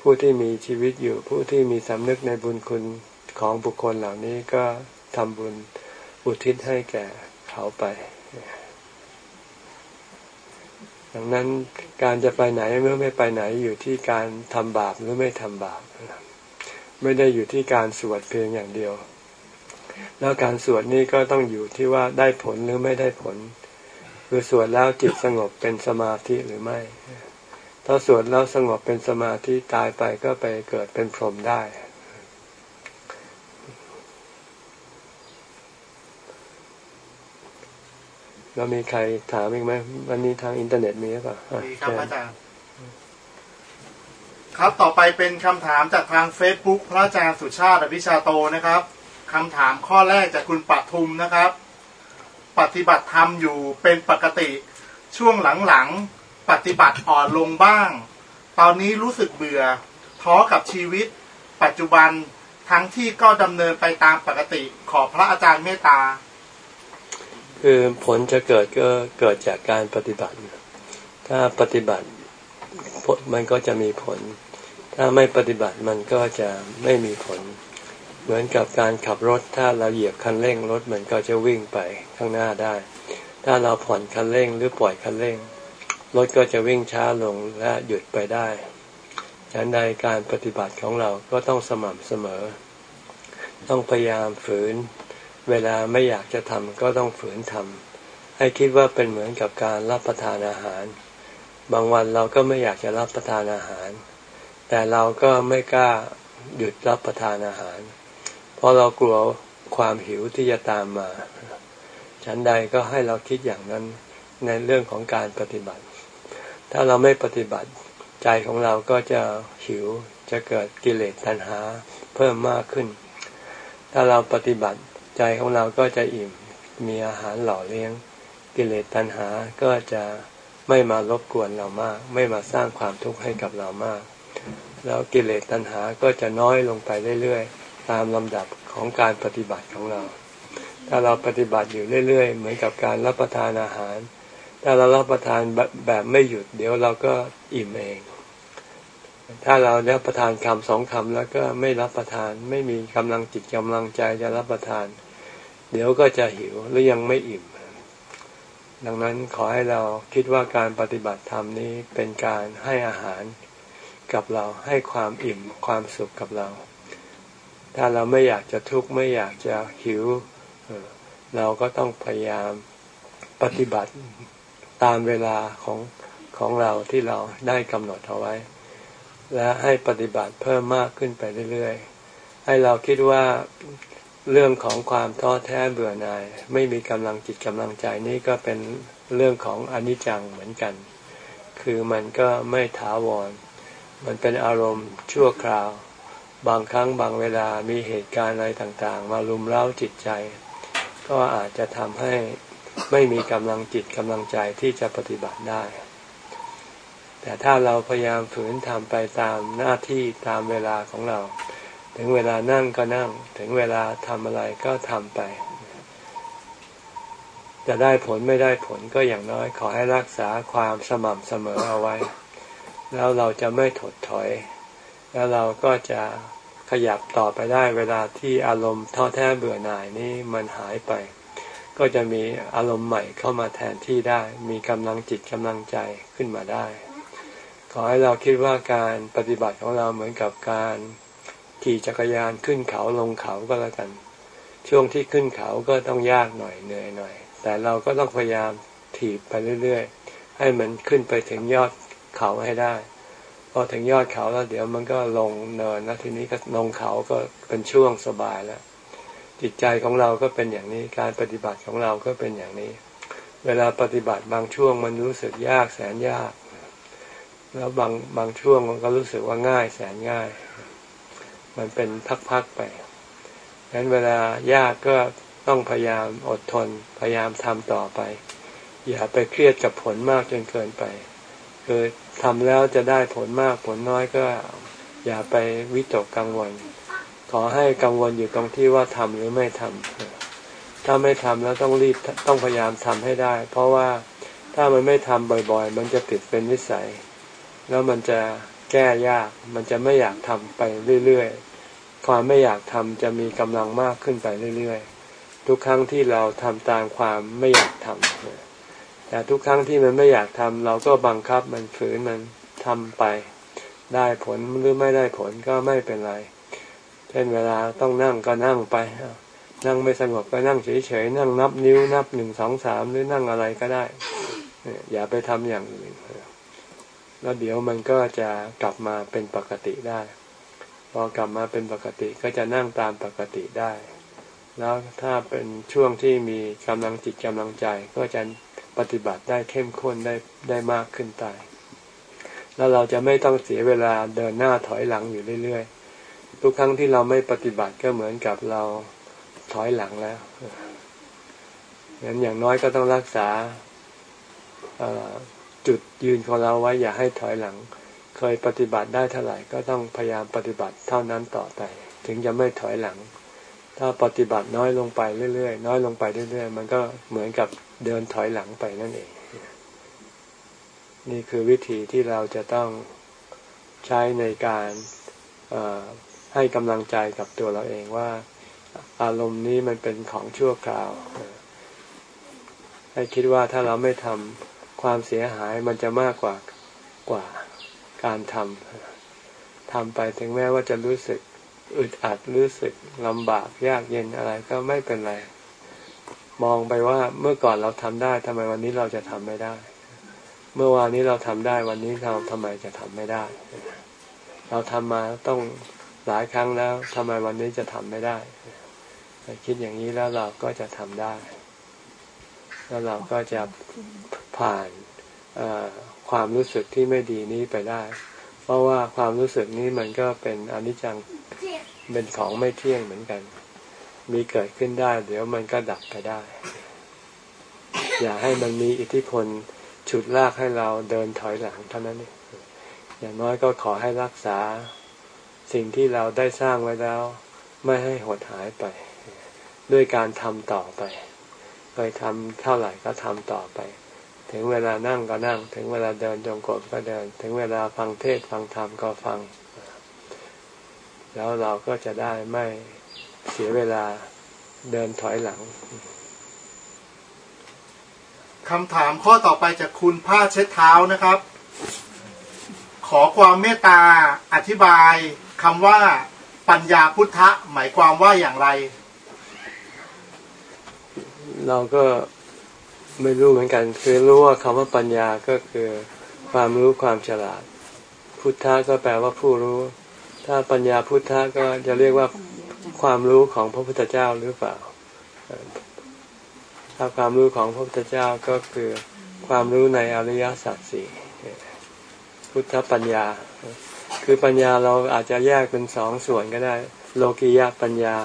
ผู้ที่มีชีวิตอยู่ผู้ที่มีสำนึกในบุญคุณของบุคคลเหล่านี้ก็ทำบุญอุทิศให้แก่เขาไป ดังนั้นการจะไปไหนเมื่อไม่ไปไหนอยู่ที่การทำบาปหรือไม่ทำบาป ไม่ได้อยู่ที่การสวดเพียงอย่างเดียว แล้วการสวดนี้ก็ต้องอยู่ที่ว่าได้ผลหรือไม่ได้ผล คือสวดแล้วจิตสงบเป็นสมาธิหรือไม่ ถ้าสวดแล้วสงบเป็นสมาธิตายไปก็ไปเกิดเป็นพรหมได้ แล้วมีใครถามอีกไหมวันนี้ทางอินเทอร์เน็ตมีหรือเปล่ามีครับอาจารย์ครับต่อไปเป็นคำถามจากทางเฟซบุ๊กพระอาจารย์สุชาติอภิชาโตนะครับคำถามข้อแรกจากคุณปัทุมนะครับ ปฏิบัติธรรมอยู่เป็นปกติ ช่วงหลังๆปฏิบัติอ่อนลงบ้าง ตอนนี้รู้สึกเบื่อ ท้อกับชีวิต ปัจจุบันทั้งที่ก็ดำเนินไปตามปกติ ขอพระอาจารย์เมตตา คือผลจะเกิดก็เกิดจากการปฏิบัติ ถ้าปฏิบัติมันก็จะมีผล ถ้าไม่ปฏิบัติมันก็จะไม่มีผล เหมือนกับการขับรถ ถ้าเราเหยียบคันเร่งรถมันก็จะวิ่งไปข้างหน้าได้ ถ้าเราผ่อนคันเร่งหรือปล่อยคันเร่ง รถก็จะวิ่งช้าลงและหยุดไปได้ฉันใดการปฏิบัติของเราก็ต้องสม่ำเสมอ ต้องพยายามฝืน เวลาไม่อยากจะทำก็ต้องฝืนทำให้คิดว่าเป็นเหมือนกับการรับประทานอาหาร บางวันเราก็ไม่อยากจะรับประทานอาหาร แต่เราก็ไม่กล้าหยุดรับประทานอาหาร เพราะเรากลัวความหิวที่จะตามมา ฉันใดก็ให้เราคิดอย่างนั้นในเรื่องของการปฏิบัติ ถ้าเราไม่ปฏิบัติใจของเราก็จะหิวจะเกิดกิเลสตัณหาเพิ่มมากขึ้น ถ้าเราปฏิบัติ ใจของเราก็จะอิ่มมีอาหารหล่อเลี้ยง กิเลสตัณหาก็จะไม่มารบกวนเรามาก ไม่มาสร้างความทุกข์ให้กับเรามาก แล้วกิเลสตัณหาก็จะน้อยลงไปเรื่อยๆ ตามลำดับของการปฏิบัติของเรา ถ้าเราปฏิบัติอยู่เรื่อยๆ เหมือนกับการรับประทานอาหาร ถ้าเรารับประทานแบบไม่หยุดเดี๋ยวเราก็อิ่มเอง ถ้าเรารับประทานคำสองคำแล้วก็ไม่รับประทาน ไม่มีกำลังจิตกำลังใจจะรับประทานเเดี๋ยวก็จะหิวหรือยังไม่อิ่ม ดังนั้นขอให้เราคิดว่าการปฏิบัติธรรมนี้เป็นการให้อาหารกับเราให้ความอิ่มความสุขกับเรา ถ้าเราไม่อยากจะทุกข์ไม่อยากจะหิว เราก็ต้องพยายามปฏิบัติตามเวลาของของเราที่เราได้กำหนดเอาไว้ และให้ปฏิบัติเพิ่มมากขึ้นไปเรื่อยๆ ให้เราคิดว่า เรื่องของความท้อแท้เบื่อหน่าย ไม่มีกำลังจิตกำลังใจนี่ก็เป็นเรื่องของอนิจจังเหมือนกัน คือมันก็ไม่ถาวร มันเป็นอารมณ์ชั่วคราว บางครั้งบางเวลามีเหตุการณ์อะไรต่างๆ มาลุมเล้าจิตใจ ก็อาจจะทำให้ไม่มีกำลังจิตกำลังใจที่จะปฏิบัติได้ แต่ถ้าเราพยายามฝืนทำไปตามหน้าที่ตามเวลาของเรา ถึงเวลานั่งก็นั่ง ถึงเวลาทำอะไรก็ทำไป จะได้ผลไม่ได้ผลก็อย่างน้อยขอให้รักษาความสม่ำเสมอเอาไว้ แล้วเราจะไม่ถดถอย แล้วเราก็จะขยับต่อไปได้เวลาที่อารมณ์ท้อแท้เบื่อหน่ายนี้มันหายไป ก็จะมีอารมณ์ใหม่เข้ามาแทนที่ได้ มีกำลังจิตกำลังใจขึ้นมาได้ ขอให้เราคิดว่าการปฏิบัติของเราเหมือนกับการ ขี่จักรยานขึ้นเขาลงเขาก็แล้วกัน ช่วงที่ขึ้นเขาก็ต้องยากหน่อยเหนื่อยหน่อย แต่เราก็ต้องพยายามถีบไปเรื่อยๆ ให้มันขึ้นไปถึงยอดเขาให้ได้ พอถึงยอดเขาแล้วเดี๋ยวมันก็ลงเนินแล้วทีนี้ก็ลงเขาก็เป็นช่วงสบายแล้ว จิตใจของเราก็เป็นอย่างนี้การปฏิบัติของเราก็เป็นอย่างนี้ เวลาปฏิบัติบางช่วงมันรู้สึกยากแสนยาก แล้วบางบางช่วงมันก็รู้สึกว่าง่ายแสนง่าย มันเป็นพักๆไปดังนั้นเวลายากก็ต้องพยายามอดทน พยายามทำต่อไป อย่าไปเครียดกับผลมากจนเกินไป คือทำแล้วจะได้ผลมากผลน้อยก็ อย่าไปวิตกกังวล ขอให้กังวลอยู่ตรงที่ว่าทำหรือไม่ทำถ้าไม่ทำแล้วต้องรีบต้องพยายามทำให้ได้ เพราะว่าถ้ามันไม่ทำบ่อยๆ มันจะติดเป็นนิสัย แล้วมันจะ แก้ยาก มันจะไม่อยากทำไปเรื่อยๆ ความไม่อยากทำจะมีกำลังมากขึ้นไปเรื่อยๆ ทุกครั้งที่เราทำตามความไม่อยากทำแต่ทุกครั้งที่มันไม่อยากทำเราก็บังคับมันฝืนมันทำไป ได้ผลหรือไม่ได้ผลก็ไม่เป็นไร เช่นเวลาต้องนั่งก็นั่งไป นั่งไม่สงบก็นั่งเฉยๆ นั่งนับนิ้วนับหนึ่งสองสามหรือนั่งอะไรก็ได้ อย่าไปทำอย่างอื่น แล้วเดี๋ยวมันก็จะกลับมาเป็นปกติได้ พอกลับมาเป็นปกติก็จะนั่งตามปกติได้ แล้วถ้าเป็นช่วงที่มีกำลังจิตกำลังใจก็จะปฏิบัติได้เข้มข้นได้ได้มากขึ้นตายแล้วเราจะไม่ต้องเสียเวลาเดินหน้าถอยหลังอยู่เรื่อยๆ ทุกครั้งที่เราไม่ปฏิบัติก็เหมือนกับเราถอยหลังแล้วงั้นอย่างน้อยก็ต้องรักษา จุดยืนของเราไว้อย่าให้ถอยหลัง เคยปฏิบัติได้เท่าไหร่ก็ต้องพยายามปฏิบัติเท่านั้นต่อไป ถึงจะไม่ถอยหลัง ถ้าปฏิบัติน้อยลงไปเรื่อยๆ น้อยลงไปเรื่อย ๆ มันก็เหมือนกับเดินถอยหลังไปนั่นเอง นี่คือวิธีที่เราจะต้องใช้ในการให้กำลังใจกับตัวเราเองว่าอารมณ์นี้มันเป็นของชั่วคราว ให้คิดว่าถ้าเราไม่ทำ ความเสียหายมันจะมากกว่ากว่าการทำทำไปถึงแม้ว่าจะรู้สึกอึดอัดรู้สึกลำบากยากเย็นอะไรก็ไม่เป็นไร มองไปว่าเมื่อก่อนเราทำได้ทำไมวันนี้เราจะทำไม่ได้ เมื่อวานนี้เราทำได้วันนี้เราทำไมจะทำไม่ได้ เราทำมาต้องหลายครั้งแล้วทำไมวันนี้จะทำไม่ได้คิดอย่างนี้แล้วเราก็จะทำได้ แล้วเราก็จะ ผ่านความรู้สึกที่ไม่ดีนี้ไปได้ เพราะว่าความรู้สึกนี้มันก็เป็นอนิจจังเป็นของไม่เที่ยงเหมือนกัน มีเกิดขึ้นได้ เดี๋ยวมันก็ดับไปได้ อย่าให้มันมีอิทธิพลฉุดลากให้เราเดินถอยหลังเท่านั้นเองอย่างน้อยก็ขอให้รักษาสิ่งที่เราได้สร้างไว้แล้ว ไม่ให้หดหายไป ด้วยการทำต่อไปเคยทำเท่าไหร่ก็ทำต่อไป ถึงเวลานั่งก็นั่ง ถึงเวลาเดินจงกรมก็เดิน ถึงเวลาฟังเทศฟังธรรมก็ฟัง แล้วเราก็จะได้ไม่เสียเวลาเดินถอยหลังคำถามข้อต่อไปจากคุณผ้าเช็ดเท้านะครับ ขอความเมตตาอธิบายคำว่าปัญญาพุทธะหมายความว่าอย่างไร เราก็ ไม่รู้เหมือนกัน คือรู้ว่าคำว่าปัญญาก็คือความรู้ความฉลาด พุทธะก็แปลว่าผู้รู้ ถ้าปัญญาพุทธะก็จะเรียกว่าความรู้ของพระพุทธเจ้าหรือเปล่า ถ้าความรู้ของพระพุทธเจ้าก็คือความรู้ในอริยสัจสี่พุทธปัญญา คือปัญญาเราอาจจะแยกเป็นสองส่วนก็ได้ โลกิยาปัญญา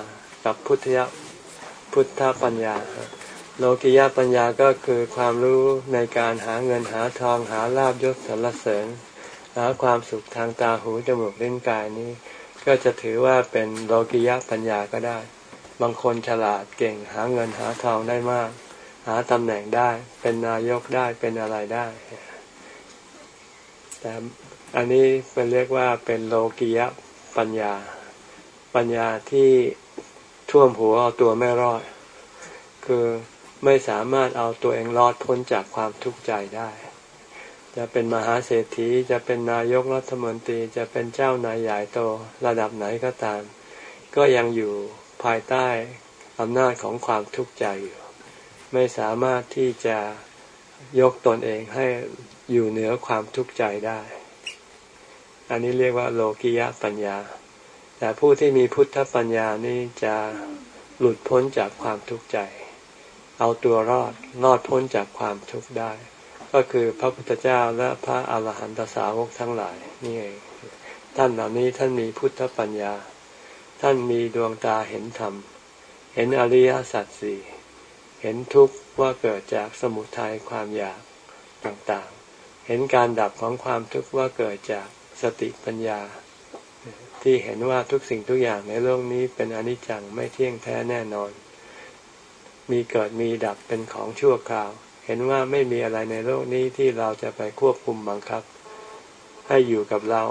กับพุทธะพุทธปัญญา โลกิยาปัญญาก็คือความรู้ในการหาเงินหาทองหาลาบยศสรรเสริญ หาความสุขทางตาหูจมูกลิ้นกายนี้ ก็จะถือว่าเป็นโลกิยาปัญญาก็ได้ บางคนฉลาดเก่งหาเงินหาทองได้มาก หาตำแหน่งได้ เป็นนายกได้เป็นอะไรได้ แต่อันนี้เป็นเรียกว่าเป็นโลกิยะปัญญา ปัญญาที่ท่วมหัวเอาตัวไม่รอด คือ ไม่สามารถเอาตัวเองรอดพ้นจากความทุกข์ใจได้ จะเป็นมหาเศรษฐีจะเป็นนายกรัฐมนตรีจะเป็นเจ้านายใหญ่โตระดับไหนก็ตาม ก็ยังอยู่ภายใต้อำนาจของความทุกข์ใจอยู่ ไม่สามารถที่จะยกตนเองให้อยู่เหนือความทุกข์ใจได้ อันนี้เรียกว่าโลกิยะปัญญา แต่ผู้ที่มีพุทธปัญญานี่จะหลุดพ้นจากความทุกข์ใจ เอาตัวรอดรอดพ้นจากความทุกข์ได้ ก็คือพระพุทธเจ้าและพระอาหารหันตสาวกทั้งหลายนี่เองท่านเหล่านี้ท่านมีพุทธปัญญา ท่านมีดวงตาเห็นธรรม เห็นอริยสัจสี่เห็นทุกข์ว่าเกิดจากสมุทัยความอยากต่างๆ เห็นการดับของความทุกข์ว่าเกิดจากสติปัญญา ที่เห็นว่าทุกสิ่งทุกอย่างในโลกนี้เป็นอนิจจังไม่เที่ยงแท้แน่นอน มีเกิดมีดับเป็นของชั่วคราว เห็นว่าไม่มีอะไรในโลกนี้ที่เราจะไปควบคุมบังคับ ให้อยู่กับเรา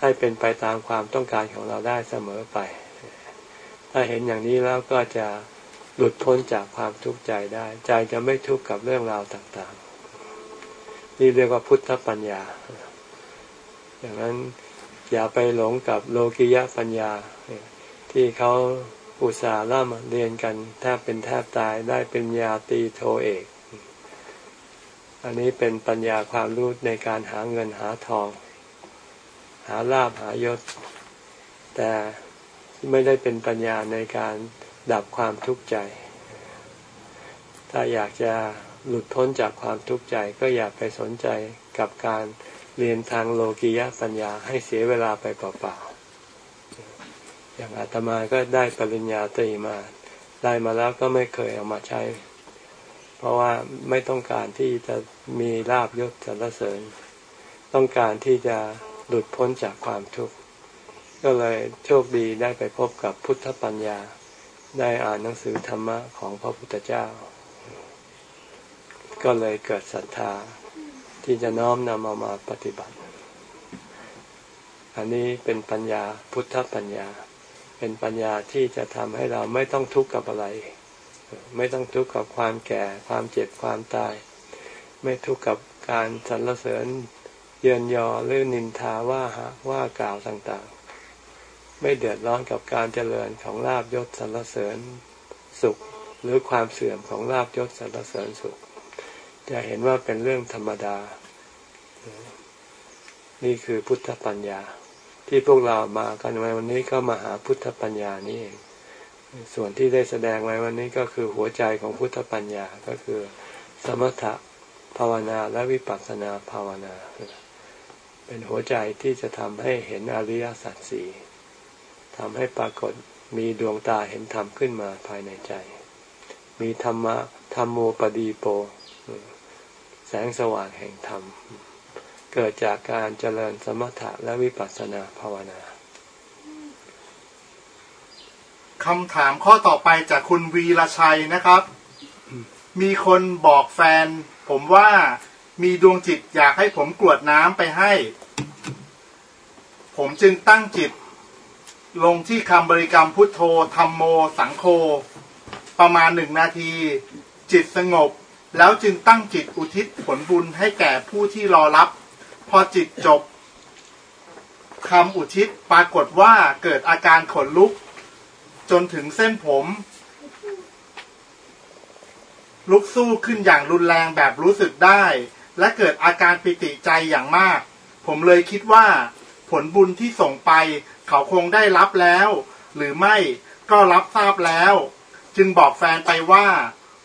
ให้เป็นไปตามความต้องการของเราได้เสมอไป ถ้าเห็นอย่างนี้แล้วก็จะหลุดพ้นจากความทุกข์ใจได้ ใจจะไม่ทุกข์กับเรื่องราวต่างๆ นี่เรียกว่าพุทธปัญญาอย่างนั้นอย่าไปหลงกับโลกิยะปัญญาที่เขา อุตสาห์ล่ำเรียนกันแทบเป็นแทบตายได้เป็นยาตีโทเอก อันนี้เป็นปัญญาความรู้ในการหาเงินหาทอง หาลาบหายศ แต่ไม่ได้เป็นปัญญาในการดับความทุกข์ใจ ถ้าอยากจะหลุดพ้นจากความทุกข์ใจก็อย่าไปสนใจกับการเรียนทางโลกียปัญญาให้เสียเวลาไปเปล่า อย่างอาตมาก็ได้ปริญญาตรีมา ได้มาแล้วก็ไม่เคยเอามาใช้ เพราะว่าไม่ต้องการที่จะมีลาบยศสรรเสริญ ต้องการที่จะหลุดพ้นจากความทุกข์ก็เลยโชคดีได้ไปพบกับพุทธปัญญา ได้อ่านหนังสือธรรมะของพระพุทธเจ้า ก็เลยเกิดศรัทธาที่จะน้อมนำเอามาปฏิบัติ อันนี้เป็นปัญญาพุทธปัญญา เป็นปัญญาที่จะทำให้เราไม่ต้องทุกข์กับอะไร ไม่ต้องทุกข์กับความแก่ ความเจ็บความตาย ไม่ทุกข์กับการสรรเสริญเยือนยอหรือนินทาว่าหาว่ากล่าวต่างๆ ไม่เดือดร้อนกับการเจริญของลาบยศสรรเสริญสุข หรือความเสื่อมของลาบยศสรรเสริญสุข จะเห็นว่าเป็นเรื่องธรรมดา นี่คือพุทธปัญญา ที่พวกเรามากันในวันนี้ก็มาหาพุทธปัญญานี่เองส่วนที่ได้แสดงไว้วันนี้ก็คือหัวใจของพุทธปัญญาก็คือ สมถะภาวนาและวิปัสสนาภาวนา เป็นหัวใจที่จะทำให้เห็นอริยสัจสี่ทำให้ปรากฏมีดวงตาเห็นธรรมขึ้นมาภายในใจ มีธรรมะธรรมโมปดีโป แสงสว่างแห่งธรรม เกิดจากการเจริญสมถะและวิปัสสนาภาวนาคำถามข้อต่อไปจากคุณวีรชัยนะครับ มีคนบอกแฟน ผมว่ามีดวงจิตอยากให้ผมกรวดน้ำไปให้ ผมจึงตั้งจิต ลงที่คำบริกรรมพุทโธธรรมโม สังโฆประมาณหนึ่งนาที จิตสงบ แล้วจึงตั้งจิตอุทิศผลบุญให้แก่ผู้ที่รอรับ พอจิตจบคำอุทิศปรากฏว่าเกิดอาการขนลุก จนถึงเส้นผม ลุกสู้ขึ้นอย่างรุนแรงแบบรู้สึกได้ และเกิดอาการปิติใจอย่างมาก ผมเลยคิดว่า ผลบุญที่ส่งไป เขาคงได้รับแล้ว หรือไม่ก็รับทราบแล้ว จึงบอกแฟนไปว่า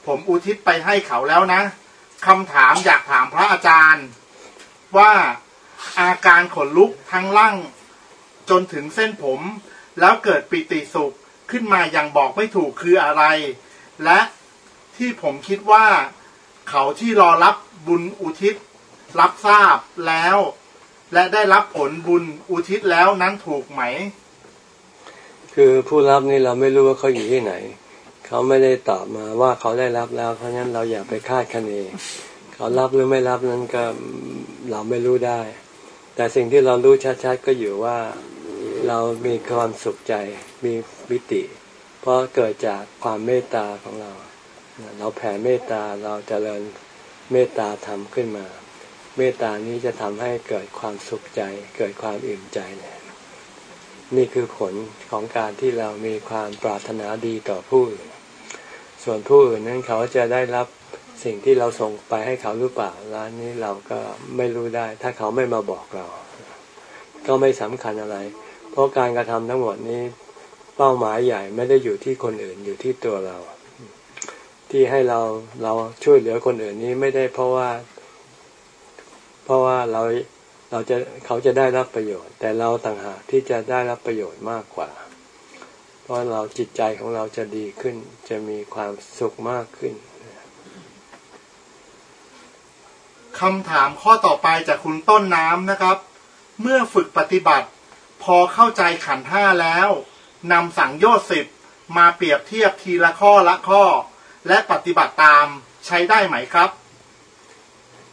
ผมอุทิศไปให้เขาแล้วนะคำถามอยากถามพระอาจารย์ ว่าอาการขนลุกทั้งล่างจนถึงเส้นผม แล้วเกิดปิติสุขขึ้นมาอย่างบอกไม่ถูกคืออะไร และที่ผมคิดว่าเขาที่รอรับบุญอุทิศ รับทราบแล้ว และได้รับผลบุญอุทิศแล้วนั้นถูกไหม คือผู้รับนี่เราไม่รู้ว่าเขาอยู่ที่ไหน เขาไม่ได้ตอบมาว่าเขาได้รับแล้ว เพราะงั้นเราอย่าไปคาดคะเน เขารับหรือไม่รับนั้นก็เราไม่รู้ได้ แต่สิ่งที่เรารู้ชัดๆก็อยู่ว่าเรามีความสุขใจมีวิติ เพราะเกิดจากความเมตตาของเรา เราแผ่เมตตาเราจเจริญเมตตาธรรมขึ้นมา เมตตานี้จะทำให้เกิดความสุขใจ เกิดความอิ่มใจเนี่ยนี่คือผลของการที่เรามีความปรารถนาดีต่อผู้อื่นส่วนผู้อื่นนั้นเขาจะได้รับ สิ่งที่เราส่งไปให้เขาหรือเปล่าร้านนี้เราก็ไม่รู้ได้ ถ้าเขาไม่มาบอกเรา ก็ไม่สำคัญอะไร เพราะการกระทำทั้งหมดนี้ เป้าหมายใหญ่ไม่ได้อยู่ที่คนอื่นอยู่ที่ตัวเรา ที่ให้เราเราช่วยเหลือคนอื่นนี้ไม่ได้เพราะว่า เพราะว่าเราเราจะเขาจะได้รับประโยชน์ แต่เราต่างหากที่จะได้รับประโยชน์มากกว่า เพราะเราจิตใจของเราจะดีขึ้น จะมีความสุขมากขึ้น คำถามข้อต่อไปจากคุณต้นน้ำนะครับ เมื่อฝึกปฏิบัติ พอเข้าใจขันห้าแล้วนำสั่งโยชสิบมาเปรียบเทียบทีละข้อละข้อ และปฏิบัติตามใช้ได้ไหมครับ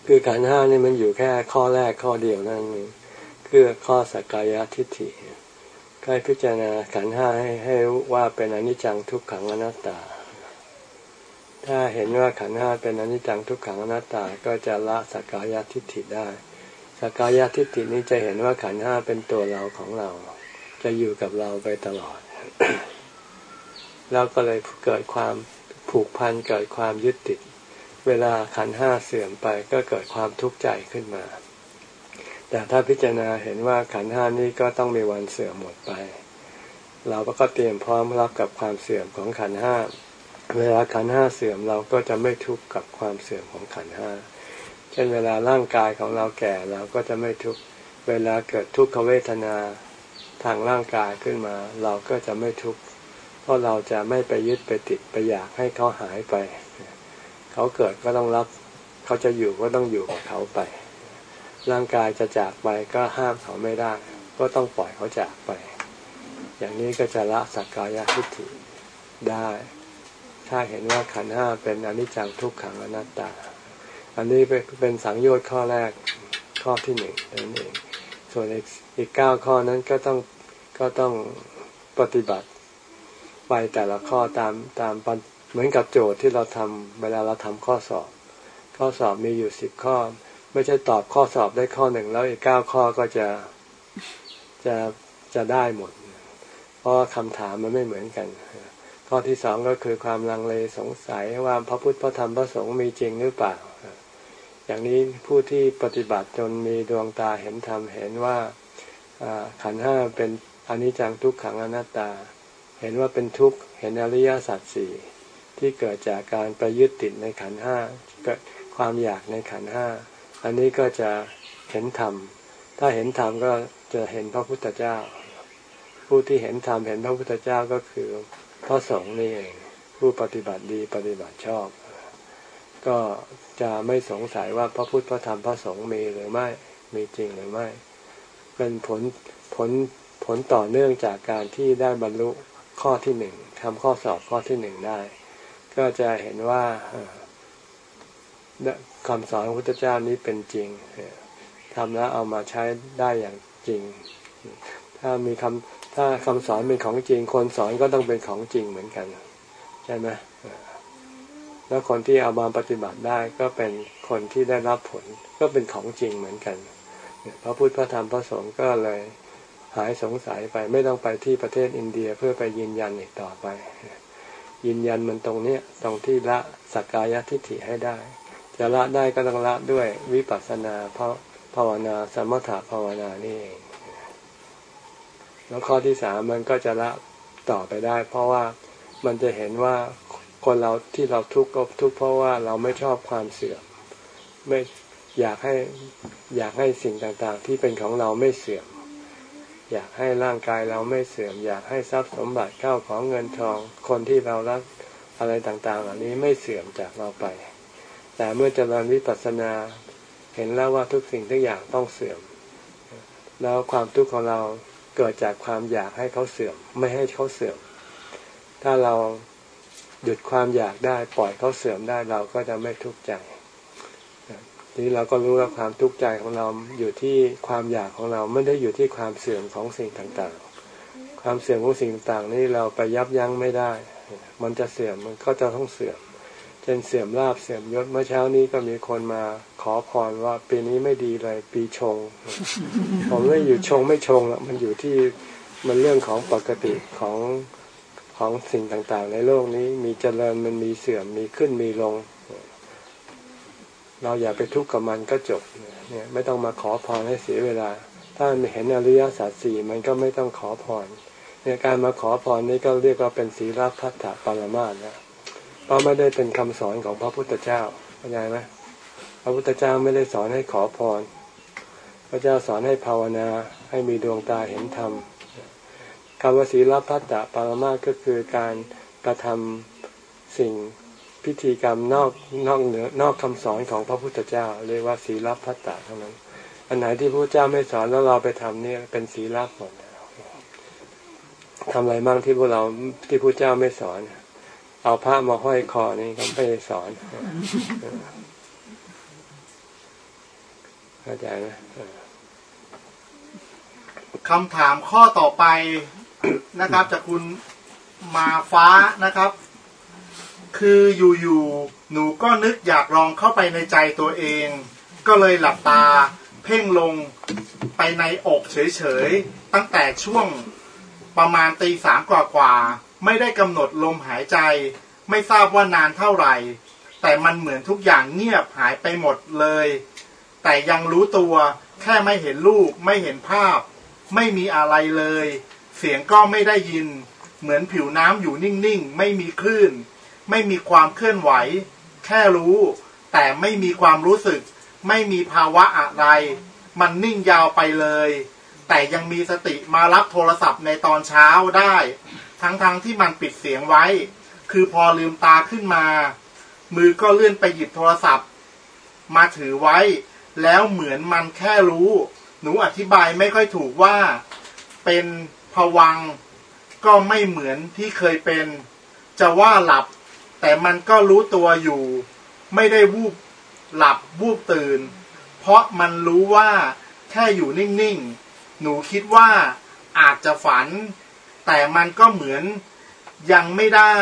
คือขันห้านี่มันอยู่แค่ข้อแรกข้อเดียวนั่นเองคือข้อสกายทิฏฐิใครพิจารณาขันห้าให้ให้ว่าเป็นอนิจจังทุกขังอนัตตา ถ้าเห็นว่าขันห้าเป็นอนิจจังทุกขังอนัตตา ก็จะละสกายทิฏฐิได้สกายทิฏฐินี้จะเห็นว่าขันห้าเป็นตัวเราของเรา จะอยู่กับเราไปตลอด แล้วก็เลยเกิดความผูกพันเกิดความยึดติด เวลาขันห้าเสื่อมไปก็เกิดความทุกข์ใจขึ้นมา แต่ถ้าพิจารณาเห็นว่าขันห้านี้ก็ต้องมีวันเสื่อมหมดไป เราก็เตรียมพร้อมรับกับความเสื่อมของขันห้า เวลาขันห้าเสื่อมเราก็จะไม่ทุกข์กับความเสื่อมของขันห้าเช่นเวลาร่างกายของเราแก่เราก็จะไม่ทุกข์ เวลาเกิดทุกขเวทนาทางร่างกายขึ้นมา เราก็จะไม่ทุกข์เพราะเราจะไม่ไปยึดไปติดไปอยากให้เขาหายไป เขาเกิดก็ต้องรับ เขาจะอยู่ก็ต้องอยู่กับเขาไป ร่างกายจะจากไปก็ห้ามเขาไม่ได้ ก็ต้องปล่อยเขาจากไป อย่างนี้ก็จะละสักกายทิฏฐิได้ ถ้าเห็นว่าขันห้าเป็นอนิจจังทุกขังอนัตตา อันนี้เป็นสังโยชน์ข้อแรกข้อที่หนึ่งนั่นเอง ส่วนอีกเก้าข้อนั้นก็ต้องก็ต้องปฏิบัติไปแต่ละข้อตามตามเหมือนกับโจทย์ที่เราทำเวลาเราทำข้อสอบ ข้อสอบมีอยู่สิบข้อ ไม่ใช่ตอบข้อสอบได้ข้อหนึ่งแล้วอีกเก้าข้อก็จะจะจะได้หมด เพราะคำถามมันไม่เหมือนกัน ข้อที่สองก็คือความลังเลสงสัยว่าพระพุทธพระธรรมพระสงฆ์มีจริงหรือเปล่า อย่างนี้ผู้ที่ปฏิบัติจนมีดวงตาเห็นธรรมเห็นว่าขันห้าเป็นอนิจจังทุกขังอนัตตา เห็นว่าเป็นทุกข์เห็นอริยสัจสี่ที่เกิดจากการไปยึดติดในขันห้าเกิดความอยากในขันห้าอันนี้ก็จะเห็นธรรม ถ้าเห็นธรรมก็จะเห็นพระพุทธเจ้า ผู้ที่เห็นธรรมเห็นพระพุทธเจ้าก็คือ ระสงฆ์นี่เองผู้ปฏิบัติดีปฏิบัติชอบ ก็จะไม่สงสัยว่าพระพุทธพระธรรมพระสงฆ์มีหรือไม่มีจริงหรือไม่ เป็นผลผลผลต่อเนื่องจากการที่ได้บรรลุข้อที่หนึ่งทำข้อสอบข้อที่หนึ่งได้ ก็จะเห็นว่าคำสอนของพุทธเจ้านี้เป็นจริงทำแล้วเอามาใช้ได้อย่างจริง ถ้ามีคำ ถ้าคำสอนเป็นของจริง คนสอนก็ต้องเป็นของจริงเหมือนกัน ใช่ไหมแล้วคนที่เอามาปฏิบัติได้ก็เป็นคนที่ได้รับผลก็เป็นของจริงเหมือนกันพระพุทธพระธรรมพระสงฆ์ก็เลยหายสงสัยไปไม่ต้องไปที่ประเทศอินเดียเพื่อไปยืนยันอีกต่อไป ยืนยันมันตรงเนี้ยตรงที่ละสักกายทิฏฐิให้ได้ จะละได้ก็ต้องละด้วยวิปัสสนาเพราะภาวนาสมถะภาวนานี่เอง แล้วข้อที่สามมันก็จะละต่อไปได้ เพราะว่ามันจะเห็นว่าคนเราที่เราทุกข์ก็ทุกข์เพราะว่าเราไม่ชอบความเสื่อมไม่อยากให้อยากให้สิ่งต่างๆ ที่เป็นของเราไม่เสื่อม อยากให้ร่างกายเราไม่เสื่อม อยากให้ทรัพย์สมบัติเข้าของเงินทองคนที่เรารักอะไรต่างๆ เหล่านี้ไม่เสื่อมจากเราไป แต่เมื่อเจริญวิปัสสนาเห็นแล้วว่าทุกสิ่งทุกอย่างต้องเสื่อม แล้วความทุกข์ของเรา เกิดจากความอยากให้เขาเสื่อม ไม่ให้เขาเสื่อม ถ้าเราหยุดความอยากได้ปล่อยเขาเสื่อมได้เราก็จะไม่ทุกข์ใจทีนี้เราก็รู้ว่าความทุกข์ใจของเราอยู่ที่ความอยากของเราไม่ได้อยู่ที่ความเสื่อมของสิ่งต่างๆ ความเสื่อมของสิ่งต่างๆนี่เราไปยับยั้งไม่ได้ มันจะเสื่อมมันก็จะต้องเสื่อม เช่นเสื่อมลาบเสื่อมยศเมื่อเช้านี้ก็มีคนมาขอพรว่าปีนี้ไม่ดีเลยปีชง ผมไม่อยู่ชงไม่ชงละมันอยู่ที่มันเรื่องของปกติของของสิ่งต่างๆ ในโลกนี้มีเจริญมันมีเสื่อมมีขึ้นมีลง เราอย่าไปทุกข์กับมันก็จบเนี่ยไม่ต้องมาขอพรให้เสียเวลา ถ้าเห็นอริยสัจสี่มันก็ไม่ต้องขอพรเนี่ยการมาขอพรนี้ก็เรียกว่าเป็นศีลพัฒถปรมาสนะ ราะไม่ได้เป็นคำสอนของพระพุทธเจ้าเข้าใจไหมพระพุทธเจ้าไม่ได้สอนให้ขอพร พระเจ้าสอนให้ภาวนาให้มีดวงตาเห็นธรรมคำว่าศีลพัตตปรมาก็คือการกระทำสิ่งพิธีกรรมนอกนอกเหนือนอกคำสอนของพระพุทธเจ้า เรียกว่าศีลพัตตะเท่านั้น อันไหนที่พระเจ้าไม่สอนแล้วเราไปทำเนี่ยเป็นศีลหมดทำอะไรบ้างที่พวกเราที่พระเจ้าไม่สอนเเอาผ้ามาห้อยคอนี่ก็ไม่ได้สอนเข้าใจไหมคำถามข้อต่อไปนะครับจากคุณมาฟ้านะครับ คืออยู่ๆหนูก็นึกอยากลองเข้าไปในใจตัวเอง ก็เลยหลับตา เพ่งลงไปในอกเฉยๆ ตั้งแต่ช่วงประมาณตีสามกว่าๆ ไม่ได้กำหนดลมหายใจ ไม่ทราบว่านานเท่าไหร่ แต่มันเหมือนทุกอย่างเงียบหายไปหมดเลย แต่ยังรู้ตัวแค่ไม่เห็นรูปไม่เห็นภาพ ไม่มีอะไรเลย เสียงก็ไม่ได้ยิน เหมือนผิวน้ำอยู่นิ่งๆ ไม่มีคลื่น ไม่มีความเคลื่อนไหว แค่รู้ แต่ไม่มีความรู้สึก ไม่มีภาวะอะไร มันนิ่งยาวไปเลย แต่ยังมีสติมารับโทรศัพท์ในตอนเช้าได้ ทั้งๆทที่มันปิดเสียงไว้ คือพอลืมตาขึ้นมา มือก็เลื่อนไปหยิบโทรศัพท์ มาถือไว้ แล้วเหมือนมันแค่รู้ หนูอธิบายไม่ค่อยถูกว่า เป็นผวัง ก็ไม่เหมือนที่เคยเป็น จะว่าหลับ แต่มันก็รู้ตัวอยู่ ไม่ได้วูบหลับวูบตื่น เพราะมันรู้ว่าแค่อยู่นิ่งๆ หนูคิดว่าอาจจะฝัน แต่มันก็เหมือนยังไม่ได้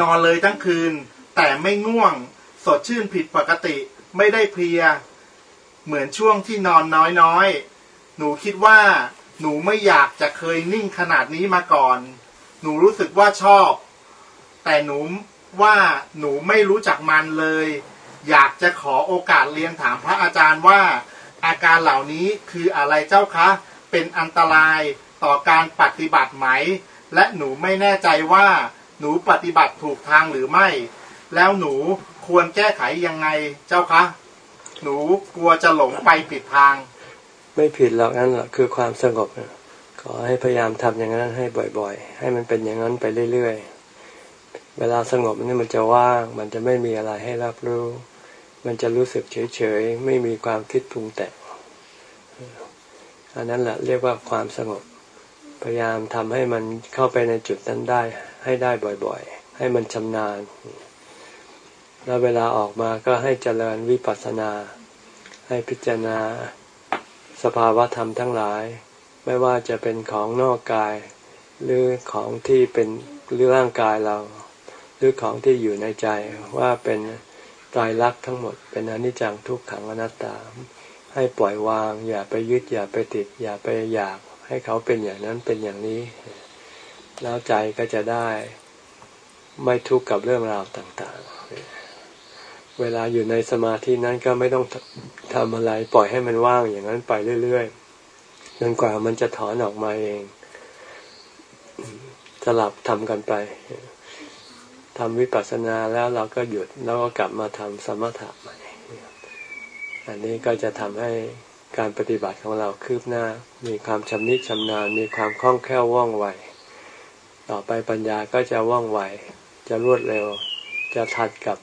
นอนเลยทั้งคืน แต่ไม่ง่วง สดชื่นผิดปกติ ไม่ได้เพลีย เหมือนช่วงที่นอนน้อยๆ หนูคิดว่า หนูไม่อยากจะเคยนิ่งขนาดนี้มาก่อน หนูรู้สึกว่าชอบ แต่หนูว่าหนูไม่รู้จักมันเลย อยากจะขอโอกาสเรียนถามพระอาจารย์ว่า อาการเหล่านี้คืออะไรเจ้าคะ เป็นอันตราย ต่อการปฏิบัติไหม และหนูไม่แน่ใจว่าหนูปฏิบัติถูกทางหรือไม่ แล้วหนูควรแก้ไขยังไงเจ้าคะ หนูกลัวจะหลงไปผิดทาง ไม่ผิดหรอกนั่นแหละคือความสงบขอให้พยายามทำอย่างนั้นให้บ่อยๆ ให้มันเป็นอย่างนั้นไปเรื่อยๆ เวลาสงบนี่มันจะว่าง มันจะไม่มีอะไรให้รับรู้ มันจะรู้สึกเฉยๆ ไม่มีความคิดปรุงแต่งอันนั้นแหละเรียกว่าความสงบ พยายามทำให้มันเข้าไปในจุดนั้นได้ ให้ได้บ่อยๆ ให้มันชำนาญ แล้วเวลาออกมาก็ให้เจริญวิปัสสนา ให้พิจารณาสภาวะธรรมทั้งหลาย ไม่ว่าจะเป็นของนอกกาย หรือของที่เป็นหรือร่างกายเรา หรือของที่อยู่ในใจว่าเป็นตายรักทั้งหมด เป็นอนิจจังทุกขังอนัตตา ให้ปล่อยวาง อย่าไปยึดอย่าไปติด อย่าไปอยาก ให้เขาเป็นอย่างนั้นเป็นอย่างนี้ แล้วใจก็จะได้ไม่ทุกข์กับเรื่องราวต่างๆ เวลาอยู่ในสมาธินั้นก็ไม่ต้องทำอะไร ปล่อยให้มันว่างอย่างนั้นไปเรื่อยๆจนกว่ามันจะถอนออกมาเองสลับทำกันไปทำวิปัสสนาแล้วเราก็หยุดแล้วก็กลับมาทำสมถะใหม่อันนี้ก็จะทำให้ การปฏิบัติของเราคืบหน้า มีความชำนิชำนาญ มีความคล่องแคล่วว่องไว ต่อไปปัญญาก็จะว่องไว จะรวดเร็ว จะทัดกับ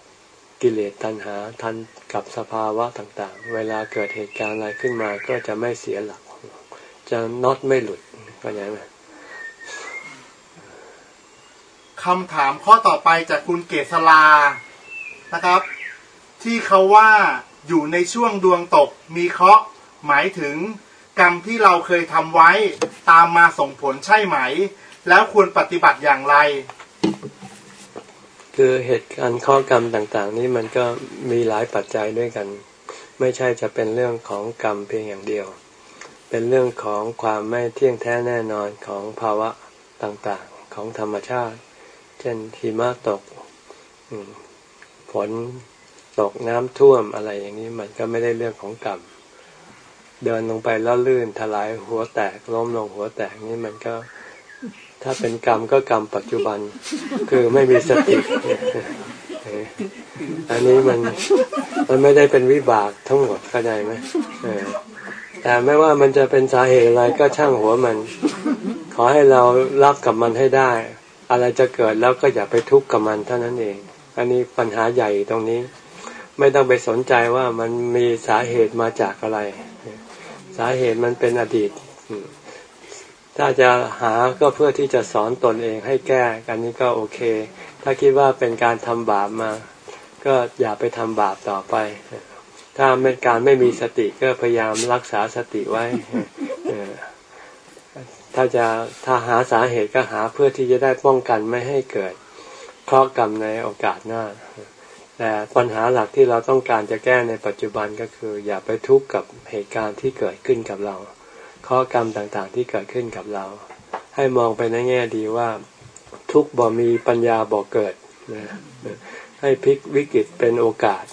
กิเลสตัณหา ทันกับสภาวะต่างๆ เวลาเกิดเหตุการณ์อะไรขึ้นมาก็จะไม่เสียหลัก จะน็อตไม่หลุดก็ยังไงคำถามข้อต่อไปจากคุณเกษลานะครับ ที่เขาว่าอยู่ในช่วงดวงตกมีเคราะห์ หมายถึงกรรมที่เราเคยทำไว้ตามมาส่งผลใช่ไหม แล้วควรปฏิบัติอย่างไร คือเหตุการณ์ข้อกรรมต่างๆ นี้มันก็มีหลายปัจจัยด้วยกัน ไม่ใช่จะเป็นเรื่องของกรรมเพียงอย่างเดียว เป็นเรื่องของความไม่เที่ยงแท้แน่นอนของภาวะต่างๆ ของธรรมชาติ เช่นหิมะตกฝนตกน้ำท่วมอะไรอย่างนี้มันก็ไม่ได้เรื่องของกรรม เดินลงไปแล้วลื่นถลายหัวแตกล้มลงหัวแตกนี่มันก็ ถ้าเป็นกรรมก็กรรมปัจจุบัน คือไม่มีสติอันนี้มันมันไม่ได้เป็นวิบากทั้งหมดเข้าใจไหมแต่ไม่ว่ามันจะเป็นสาเหตุอะไรก็ช่างหัวมัน ขอให้เรารับกับมันให้ได้ อะไรจะเกิดแล้วก็อย่าไปทุกข์กับมันเท่านั้นเอง อันนี้ปัญหาใหญ่ตรงนี้ ไม่ต้องไปสนใจว่ามันมีสาเหตุมาจากอะไร สาเหตุมันเป็นอดีต ถ้าจะหาก็เพื่อที่จะสอนตนเองให้แก้กันนี้ก็โอเค ถ้าคิดว่าเป็นการทำบาปมา ก็อย่าไปทำบาปต่อไป ถ้าเป็นการไม่มีสติก็พยายามรักษาสติไว้ถ้าจะถ้าหาสาเหตุก็หาเพื่อที่จะได้ป้องกันไม่ให้เกิดเคราะห์กรรมในโอกาสหน้า แต่ปัญหาหลักที่เราต้องการจะแก้ในปัจจุบันก็คือ อย่าไปทุกข์กับเหตุการณ์ที่เกิดขึ้นกับเราข้อกรรมต่างๆที่เกิดขึ้นกับเรา ให้มองไปในแง่ดีว่า ทุกบ่มีปัญญาบ่เกิดให้พลิกวิกฤตเป็นโอกาส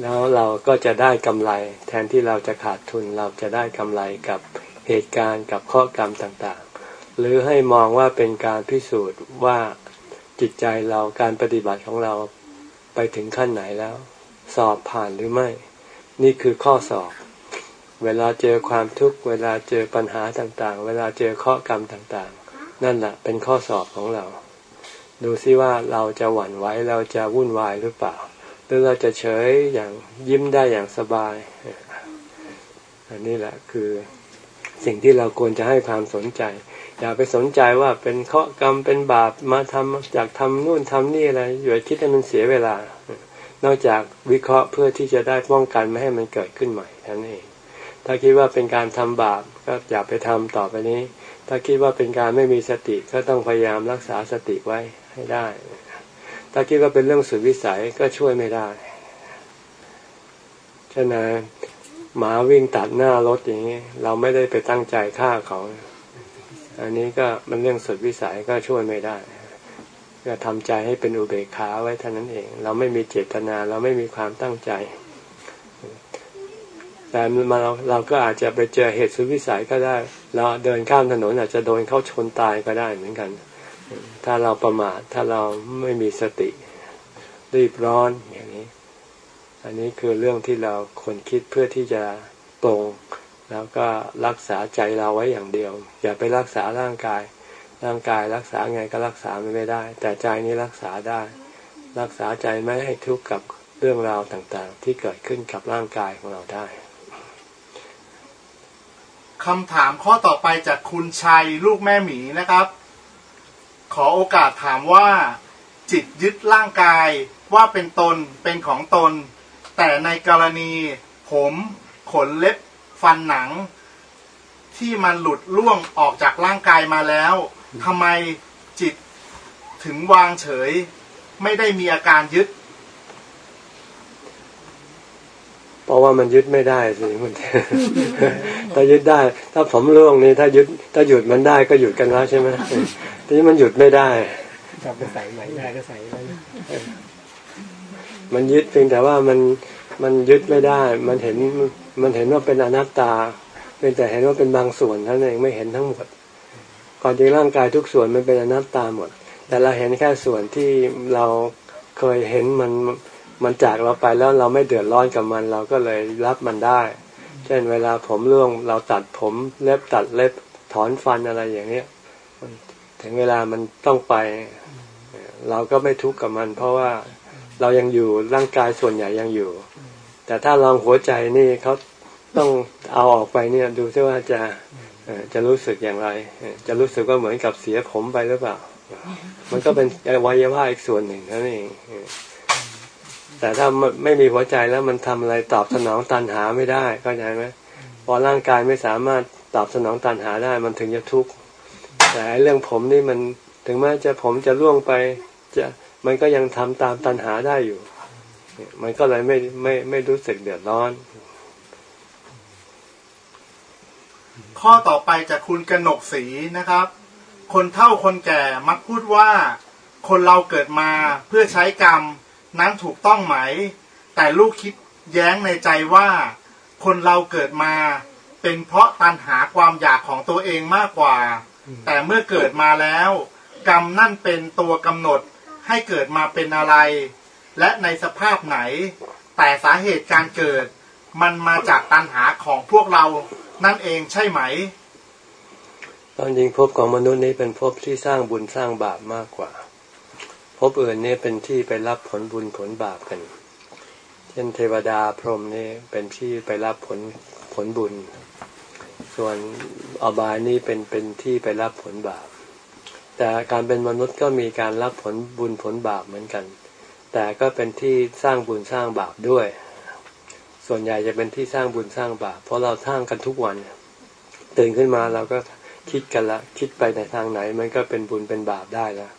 แล้วเราก็จะได้กำไร แทนที่เราจะขาดทุนเราจะได้กำไรกับเหตุการณ์กับข้อกรรมต่างๆ หรือให้มองว่าเป็นการพิสูจน์ว่าจิตใจเราการปฏิบัติของเรา ไปถึงขั้นไหนแล้ว สอบผ่านหรือไม่ นี่คือข้อสอบ เวลาเจอความทุกข์ เวลาเจอปัญหาต่างๆ เวลาเจอข้อกรรมต่างๆ นั่นแหละเป็นข้อสอบของเรา ดูซิว่าเราจะหวั่นไหวเราจะวุ่นวายหรือเปล่า หรือเราจะเฉยอย่างยิ้มได้อย่างสบาย อันนี้แหละคือ สิ่งที่เราควรจะให้ความสนใจ อย่าไปสนใจว่าเป็นเคาะกรรมเป็นบาปมาทำจากทำนู่นทำนี่อะไรอย่าคิดให้มันเสียเวลา นอกจากวิเคราะห์เพื่อที่จะได้ป้องกันไม่ให้มันเกิดขึ้นใหม่ท่านเอง ถ้าคิดว่าเป็นการทำบาปก็อย่าไปทำต่อไปนี้ ถ้าคิดว่าเป็นการไม่มีสติก็ต้องพยายามรักษาสติไว้ให้ได้ ถ้าคิดว่าเป็นเรื่องสุดวิสัยก็ช่วยไม่ได้ฉะนั้น หมาวิ่งตัดหน้ารถอย่างนี้เราไม่ได้ไปตั้งใจฆ่าเขาอันนี้ก็มันเรื่องสุดวิสัยก็ช่วยไม่ได้ก็ทำใจให้เป็นอุเบกขาไว้เท่านั้นเอง เราไม่มีเจตนา เราไม่มีความตั้งใจ แต่มาเราเราก็อาจจะไปเจอเหตุสุดวิสัยก็ได้ เราเดินข้ามถนนอาจจะโดนเขาชนตายก็ได้เหมือนกัน ถ้าเราประมาทถ้าเราไม่มีสติรีบร้อนอย่างนี้ อันนี้คือเรื่องที่เราควรคิดเพื่อที่จะตรง แล้วก็รักษาใจเราไว้อย่างเดียว อย่าไปรักษาร่างกาย ร่างกายรักษาไงก็รักษาไม่ได้ แต่ใจนี้รักษาได้ รักษาใจไม่ให้ทุกข์กับเรื่องราวต่างๆ ที่เกิดขึ้นกับร่างกายของเราได้คำถามข้อต่อไปจากคุณชัยลูกแม่หมีนะครับ ขอโอกาสถามว่า จิตยึดร่างกายว่าเป็นตนเป็นของตน แต่ในกรณีผมขนเล็บฟันหนัง ที่มันหลุดล่วงออกจากร่างกายมาแล้วทำไมจิตถึงวางเฉย ไม่ได้มีอาการยึด เพราะว่ามันยึดไม่ได้สิมันถ้ายึดได้ ถ้าผมร่วงนี่ถ้ายึด ถ้าหยุดมันได้ก็หยุดกันแล้วใช่ไหมทีนี้มันหยุดไม่ได้จับไปใส่ใหม่ได้ก็ใส่ไป มันยึดเพียงแต่ว่ามันมันยึดไม่ได้ มันเห็นมันเห็นว่าเป็นอนัตตาเป็นแต่เห็นว่าเป็นบางส่วนเท่านั้นเองไม่เห็นทั้งหมดก่อนจริงร่างกายทุกส่วนมันเป็นอนัตตาหมด แต่เราเห็นแค่ส่วนที่เราเคยเห็นมันมันจากเราไปแล้วเราไม่เดือดร้อนกับมัน เราก็เลยรับมันได้ เช่นเวลาผมร่วงเราตัดผมเล็บตัดเล็บถอนฟันอะไรอย่างเนี้ยถึงเวลามันต้องไป เราก็ไม่ทุกข์กับมัน เพราะว่า เรายังอยู่ร่างกายส่วนใหญ่ยังอยู่ แต่ถ้าลองหัวใจนี่เขาต้องเอาออกไปเนี่ย ดูซิว่าจะจะรู้สึกอย่างไร จะรู้สึกว่าเหมือนกับเสียผมไปหรือเปล่า มันก็เป็นอวัยวะอีกส่วนหนึ่งนั่นเองแต่ถ้าไม่มีหัวใจแล้วมันทำอะไรตอบสนองตันหาไม่ได้เข้าใจไหมพอร่างกายไม่สามารถตอบสนองตันหาได้ มันถึงจะทุกข์แต่เรื่องผมนี่มันถึงแม้จะผมจะล่วงไปจะ มันก็ยังทำตามตันหาได้อยู่ มันก็เลยไม่ไม่ไม่รู้สึกเดือดร้อน ข้อต่อไปจากคุณกนกศรีนะครับ คนเฒ่าคนแก่มักพูดว่า คนเราเกิดมาเพื่อใช้กรรมนั้นถูกต้องไหม แต่ลูกคิดแย้งในใจว่า คนเราเกิดมาเป็นเพราะตันหาความอยากของตัวเองมากกว่า แต่เมื่อเกิดมาแล้ว กรรมนั่นเป็นตัวกำหนด ให้เกิดมาเป็นอะไร และในสภาพไหน แต่สาเหตุการเกิด มันมาจากตันหาของพวกเรานั่นเองใช่ไหม ตอนจริงภพของมนุษย์นี้เป็นภพที่สร้างบุญสร้างบาปมากกว่าภพอื่นนี่เป็นที่ไปรับผลบุญผลบาปกัน เช่นเทวดาพรหมนี่เป็นที่ไปรับผลผลบุญ ส่วนอบายนี่เป็นเป็นที่ไปรับผลบาป แต่การเป็นมนุษย์ก็มีการรับผลบุญผลบาปเหมือนกัน แต่ก็เป็นที่สร้างบุญสร้างบาปด้วย ส่วนใหญ่จะเป็นที่สร้างบุญสร้างบาปเพราะเราสร้างกันทุกวัน ตื่นขึ้นมาเราก็คิดกันละคิดไปในทางไหน มันก็เป็นบุญเป็นบาปได้แล้ว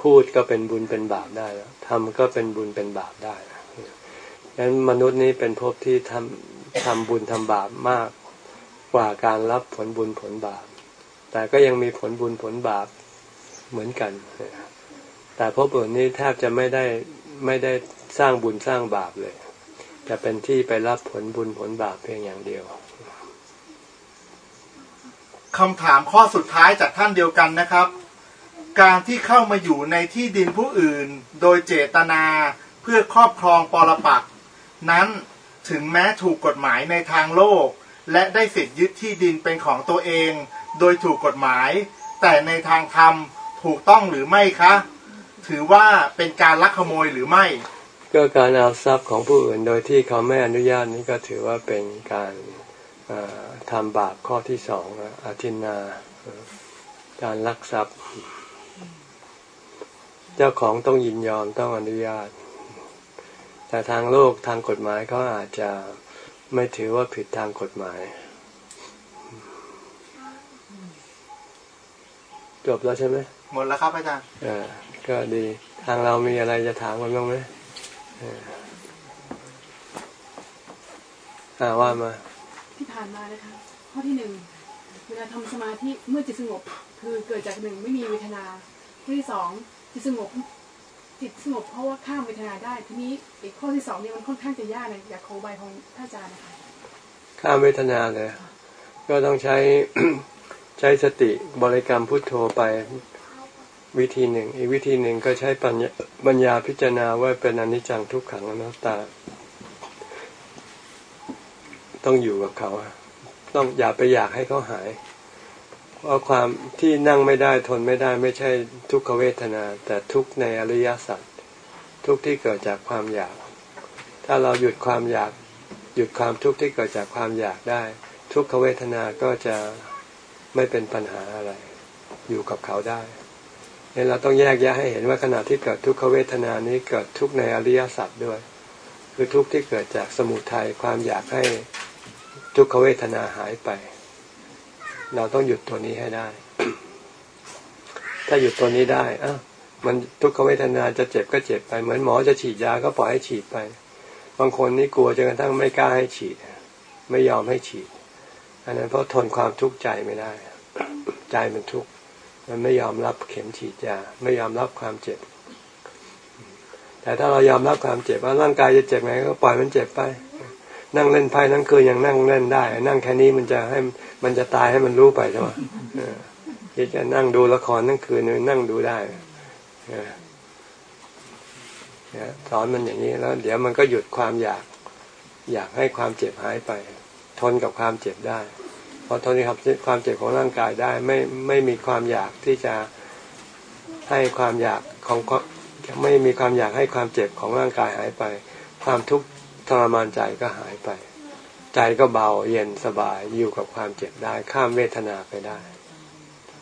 พูดก็เป็นบุญเป็นบาปได้แล้วทำก็เป็นบุญเป็นบาปได้ดังนั้นมนุษย์นี้เป็นภพที่ทำทำบุญทำบาปมากกว่าการรับผลบุญผลบาป แต่ก็ยังมีผลบุญผลบาปเหมือนกัน แต่ภพอื่นนี้แทบจะไม่ได้ไม่ได้สร้างบุญสร้างบาปเลย จะเป็นที่ไปรับผลบุญผลบาปเพียงอย่างเดียวคำถามข้อสุดท้ายจากท่านเดียวกันนะครับ การที่เข้ามาอยู่ในที่ดินผู้อื่น โดยเจตนาเพื่อครอบครองปรปักนั้นถึงแม้ถูกกฎหมายในทางโลก และได้สิทธิยึดที่ดินเป็นของตัวเอง โดยถูกกฎหมาย แต่ในทางธรรมถูกต้องหรือไม่คะ ถือว่าเป็นการลักขโมยหรือไม่ ก็การเอาทรัพย์ของผู้อื่นโดยที่เขาไม่อนุญาตนี่ก็ถือว่าเป็นการทำบาปข้อที่สองอาทินนาการลักทรัพย์ เจ้าของต้องยินยอมต้องอนุญาต แต่ทางโลกทางกฎหมายเขาอาจจะ ไม่ถือว่าผิดทางกฎหมาย จบแล้วใช่ไหมหมดแล้วครับอาจารย์อ่าก็ดีทางเรามีอะไรจะถามกันบ้างไหมอ่าว่ามา ที่ผ่านมานะคะข้อที่หนึ่งเวลาทำสมาธิเมื่อจิตสงบ คือเกิดจากหนึ่งไม่มีเวทนาข้อที่สองจิตสงบ จิตสงบเพราะว่าข้ามเวทนาได้ ทีนี้อีกข้อที่สองนี่มันค่อนข้างจะยากเลยอยากขอใบของท่านอาจารย์นะคะข้ามเวทนาเลย ก็ต้องใช้ใช้สติบริกรรมพุทโธไปวิธีหนึ่ง อีกวิธีหนึ่งก็ใช้ปัญญาปัญญาพิจารณาว่าเป็นอนิจจังทุกขังอนัตตา ต้องอยู่กับเขา ต้องอย่าไปอยากให้เขาหาย เพราะความที่นั่งไม่ได้ทนไม่ได้ไม่ใช่ทุกขเวทนา แต่ทุกในอริยสัจทุกที่เกิดจากความอยาก ถ้าเราหยุดความอยาก หยุดความทุกข์ที่เกิดจากความอยากได้ ทุกขเวทนาก็จะไม่เป็นปัญหาอะไร อยู่กับเขาได้เนี่ยเราต้องแยกแยะให้เห็นว่าขณะที่เกิดทุกขเวทนานี้เกิดทุกในอริยสัจด้วย คือทุกที่เกิดจากสมุทัยความอยากให้ทุกขเวทนาหายไป เราต้องหยุดตัวนี้ให้ได้ ถ้าหยุดตัวนี้ได้อะมันทุกขเวทนาจะเจ็บก็เจ็บไป เหมือนหมอจะฉีดยาก็ปล่อยให้ฉีดไป บางคนนี่กลัวจนกระทั่งไม่กล้าให้ฉีด ไม่ยอมให้ฉีด อันนั้นเพราะทนความทุกข์ใจไม่ได้ ใจมันทุกข์ มันไม่ยอมรับเข็มฉีดยา ไม่ยอมรับความเจ็บ แต่ถ้าเรายอมรับความเจ็บว่าร่างกายจะเจ็บไงก็ปล่อยมันเจ็บไป นั่งเล่นไพ่นั่งคืนยังนั่งเล่นได้ นั่งแค่นี้มันจะให้มันจะตายให้มันรู้ไปใช่ไหมที่จะนั่งดูละครนั่งคืนนั่งดูได้สอนมันอย่างนี้แล้ว เดี๋ยวมันก็หยุดความอยาก อยากให้ความเจ็บหายไป ทนกับความเจ็บได้พอทนกับความเจ็บของร่างกายได้ ไม่ไม่มีความอยากที่จะให้ความอยากของไม่มีความอยากให้ความเจ็บของร่างกายหายไป ความทุกข์ ทรมานใจก็หายไป ใจก็เบาเย็นสบายอยู่กับความเจ็บได้ข้ามเวทนาไปได้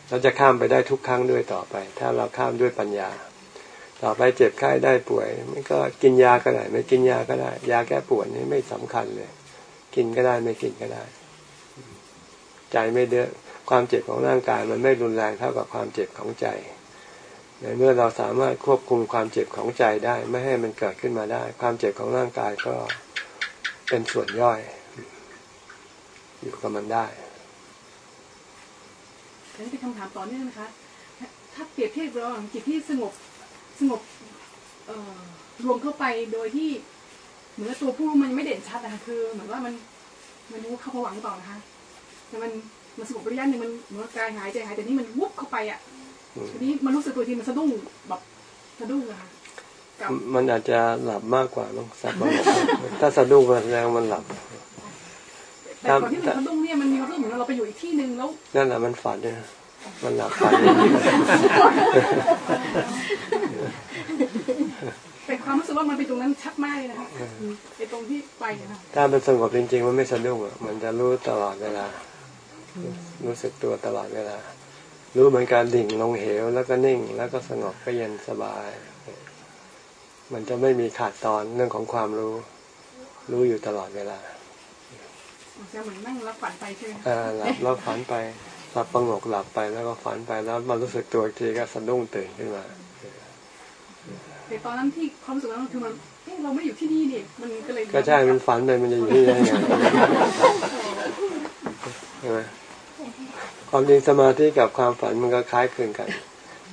เราจะข้ามไปได้ทุกครั้งด้วยต่อไป ถ้าเราข้ามด้วยปัญญา ต่อไปเจ็บไข้ได้ป่วยไม่ก็กินยาก็ได้ไม่กินยาก็ได้ ยาแก้ปวดนี่ไม่สำคัญเลย กินก็ได้ไม่กินก็ได้ ใจไม่เดือดความเจ็บของร่างกายมันไม่รุนแรงเท่ากับความเจ็บของใจ ในเมื่อเราสามารถควบคุมความเจ็บของใจได้ ไม่ให้มันเกิดขึ้นมาได้ ความเจ็บของร่างกายก็เป็นส่วนย่อย อยู่กับมันได้อันนี้เป็นคำถามต่อเนื่องนะคะ ถ้าเปรียบเทียบระหว่างจิตที่สงบสงบรวมเข้าไปโดยที่เหมือนตัวผู้มันไม่เด่นชัดนะคะคือ เหมือนว่ามันมันรู้เข้าผวังต่อนะคะแต่มันมันสงบระยะหนึ่งมันเหมือนกายหายใจหายแต่นี่มันวุบเข้าไปอะ ทีนี้มันรู้สึกตัวทีมันสะดุ้งแบบสะดุ้งอะค่ะมันอาจจะหลับมากกว่าต้องสับถ้าสะดุ้งแสดงมันหลับแต่ก่อนที่มันสะดุ้งเนี่ยมันมีความรู้สึกเหมือนเราไปอยู่อีกที่หนึ่งแล้วนั่นแหละมันฝันเนี่ยมันหลับฝันเป็นความรู้สึกว่ามันไปตรงนั้นชัดมากเลยนะคะไอ้ตรงที่ไปนะถ้ามันสงบจริงๆ มันไม่สะดุ้งอะมันจะรู้ตลอดเวลา รู้สึกตัวตลอดเวลา รู้เหมือนการดิ่งลงเหวแล้วก็นิ่ง แล้วก็สงบก็เย็นสบาย มันจะไม่มีขาดตอนเรื่องของความรู้ รู้อยู่ตลอดเวลาจะเหมือนนั่งรับฝันไปใช่ไหมอ่าหลับแล้วฝันไปหลับประงกหลับไปแล้วก็ฝันไปแล้วมารู้สึกตัวทีก็สะดุ้งตื่นขึ้นมาแต่ตอนนั้นที่ความรู้สึกนั้นคือมันเราไม่อยู่ที่นี่นี่มันก็เลยก็ใช่มันฝันไปมันจะอยู่ที่ไหนใช่ไหม ความจริงสมาธิกับความฝันมันก็คล้ายคลึงกัน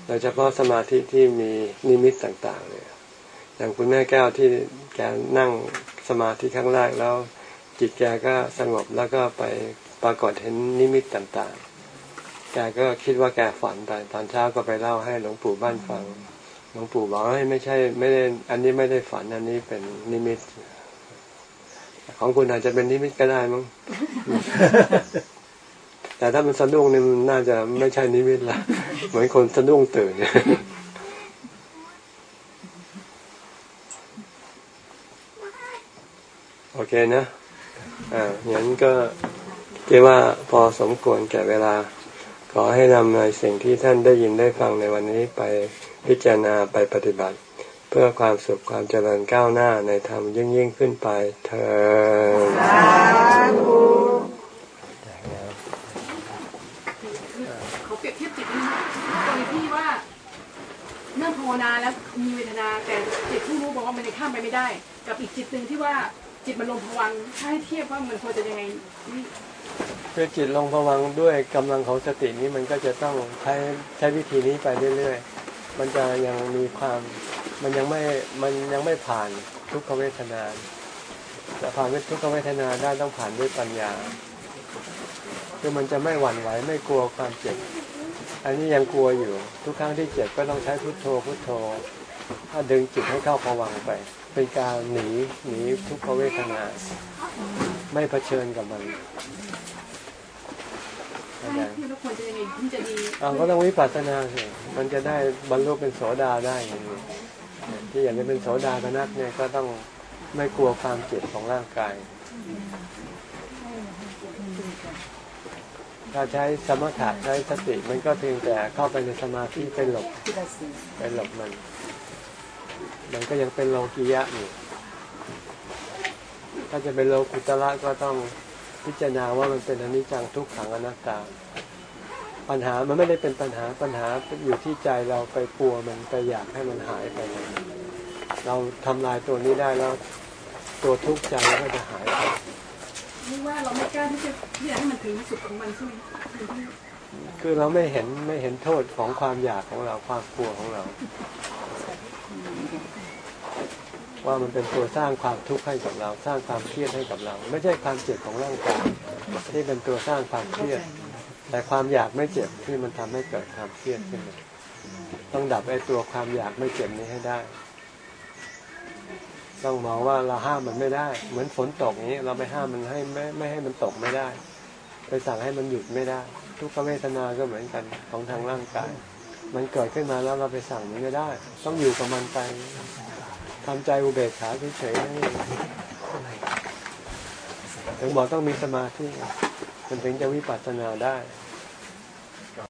โดยเฉพาะสมาธิที่มีนิมิตต่างๆเลยอย่างคุณแม่แก้วที่แกนั่งสมาธิข้างแรกแล้ว จิตแกก็สงบแล้วก็ไปปรากฏเห็นนิมิตต่างๆ แกก็คิดว่าแกฝันไปตอนเช้าก็ไปเล่าให้หลวงปู่บ้านฟัง หลวงปู่บอกให้ไม่ใช่ไม่ได้อันนี้ไม่ได้ฝันอันนี้เป็นนิมิต ของคุณอาจจะเป็นนิมิตก็ได้มั้ง แต่ถ้ามันสะดุ้งนี่มันน่าจะไม่ใช่นิมิตละเหมือนคนสะดุ้งตื่นโอเคนะอ่าอย่างนั้นก็คิดว่าพอสมควรแก่เวลา ขอให้นำในสิ่งที่ท่านได้ยินได้ฟังในวันนี้ไปพิจารณาไปปฏิบัติ เพื่อความสุขความเจริญก้าวหน้าในธรรมยิ่งยิ่งขึ้นไปเธอภาวนาแล้วมีเวทนาแต่จิตผู้รู้บอกว่ามัน ข้ามไปไม่ได้ กับอีกจิตหนึ่งที่ว่าจิตมันลงพวังถ้าให้เทียบว่ามันควรจะยังไงคือจิตลงพวังด้วยกำลังของสตินี้มันก็จะต้องใช้ใช้วิธีนี้ไปเรื่อยๆ มันจะยังมีความมันยังไม่มันยังไม่ผ่านทุกขเวทนาจะผ่านทุกขเวทนาได้ต้องผ่านด้วยปัญญาคือมันจะไม่หวั่นไหวไม่กลัวความเจ็บ อันนี้ยังกลัวอยู่ ทุกครั้งที่เจ็บก็ต้องใช้พุทโธพุทโธ ถ้าดึงจิตให้เข้าผวังไป เป็นการหนีหนีทุกขเวทนา ไม่เผชิญกับมันที่เราควรจะยังไงถึงจะดีอ่าก็ต้องวิปัสสนาสิมันจะได้บรรลุเป็นโสดาได้อย่างนี้ที่อยากจะเป็นโสดาพนักเนี่ยก็ต้องไม่กลัวความเจ็บของร่างกาย ถ้าใช้สมถะใช้สติมันก็เพียงแต่เข้าไปในสมาธิไปหลบไปหลบมัน มันก็ยังเป็นโลกียะอยู่ ถ้าจะเป็นโลกุตระก็ต้องพิจารณาว่ามันเป็นอนิจจังทุกขังอนัตตา ปัญหามันไม่ได้เป็นปัญหาปัญหาอยู่ที่ใจเราไปกลัวมันไปอยากให้มันหายไป เราทำลายตัวนี้ได้แล้ว ตัวทุกข์ใจก็จะหายไปนี่ว่าเราไม่กล้าที่จะที่จะให้มันถึงสุดของมันใช่ไหมถึงที่คือเราไม่เห็นไม่เห็นโทษของความอยากของเราความกลัวของเรา ว่ามันเป็นตัวสร้างความทุกข์ให้กับเรา สร้างความเครียดให้กับเรา ไม่ใช่ความเจ็บของร่างกายที่เป็นตัวสร้างความเครียด แต่ความอยากไม่เจ็บที่มันทำให้เกิดความเครียดขึ้นมาต้องดับไอ้ตัวความอยากไม่เจ็บนี้ให้ได้ ต้องมองว่าเราห้ามมันไม่ได้ เหมือนฝนตกนี้ เราไปห้ามมันให้ไม่ไม่ให้มันตกไม่ได้ ไปสั่งให้มันหยุดไม่ได้ ทุกขเวทนาก็เหมือนกันของทางร่างกาย มันเกิดขึ้นมาแล้วเราไปสั่งมันไม่ได้ ต้องอยู่กับมันไป ทำใจอุเบกขาเฉยๆนั่นเองถึงบอกต้องมีสมาธิมันถึงจะวิปัสสนาได้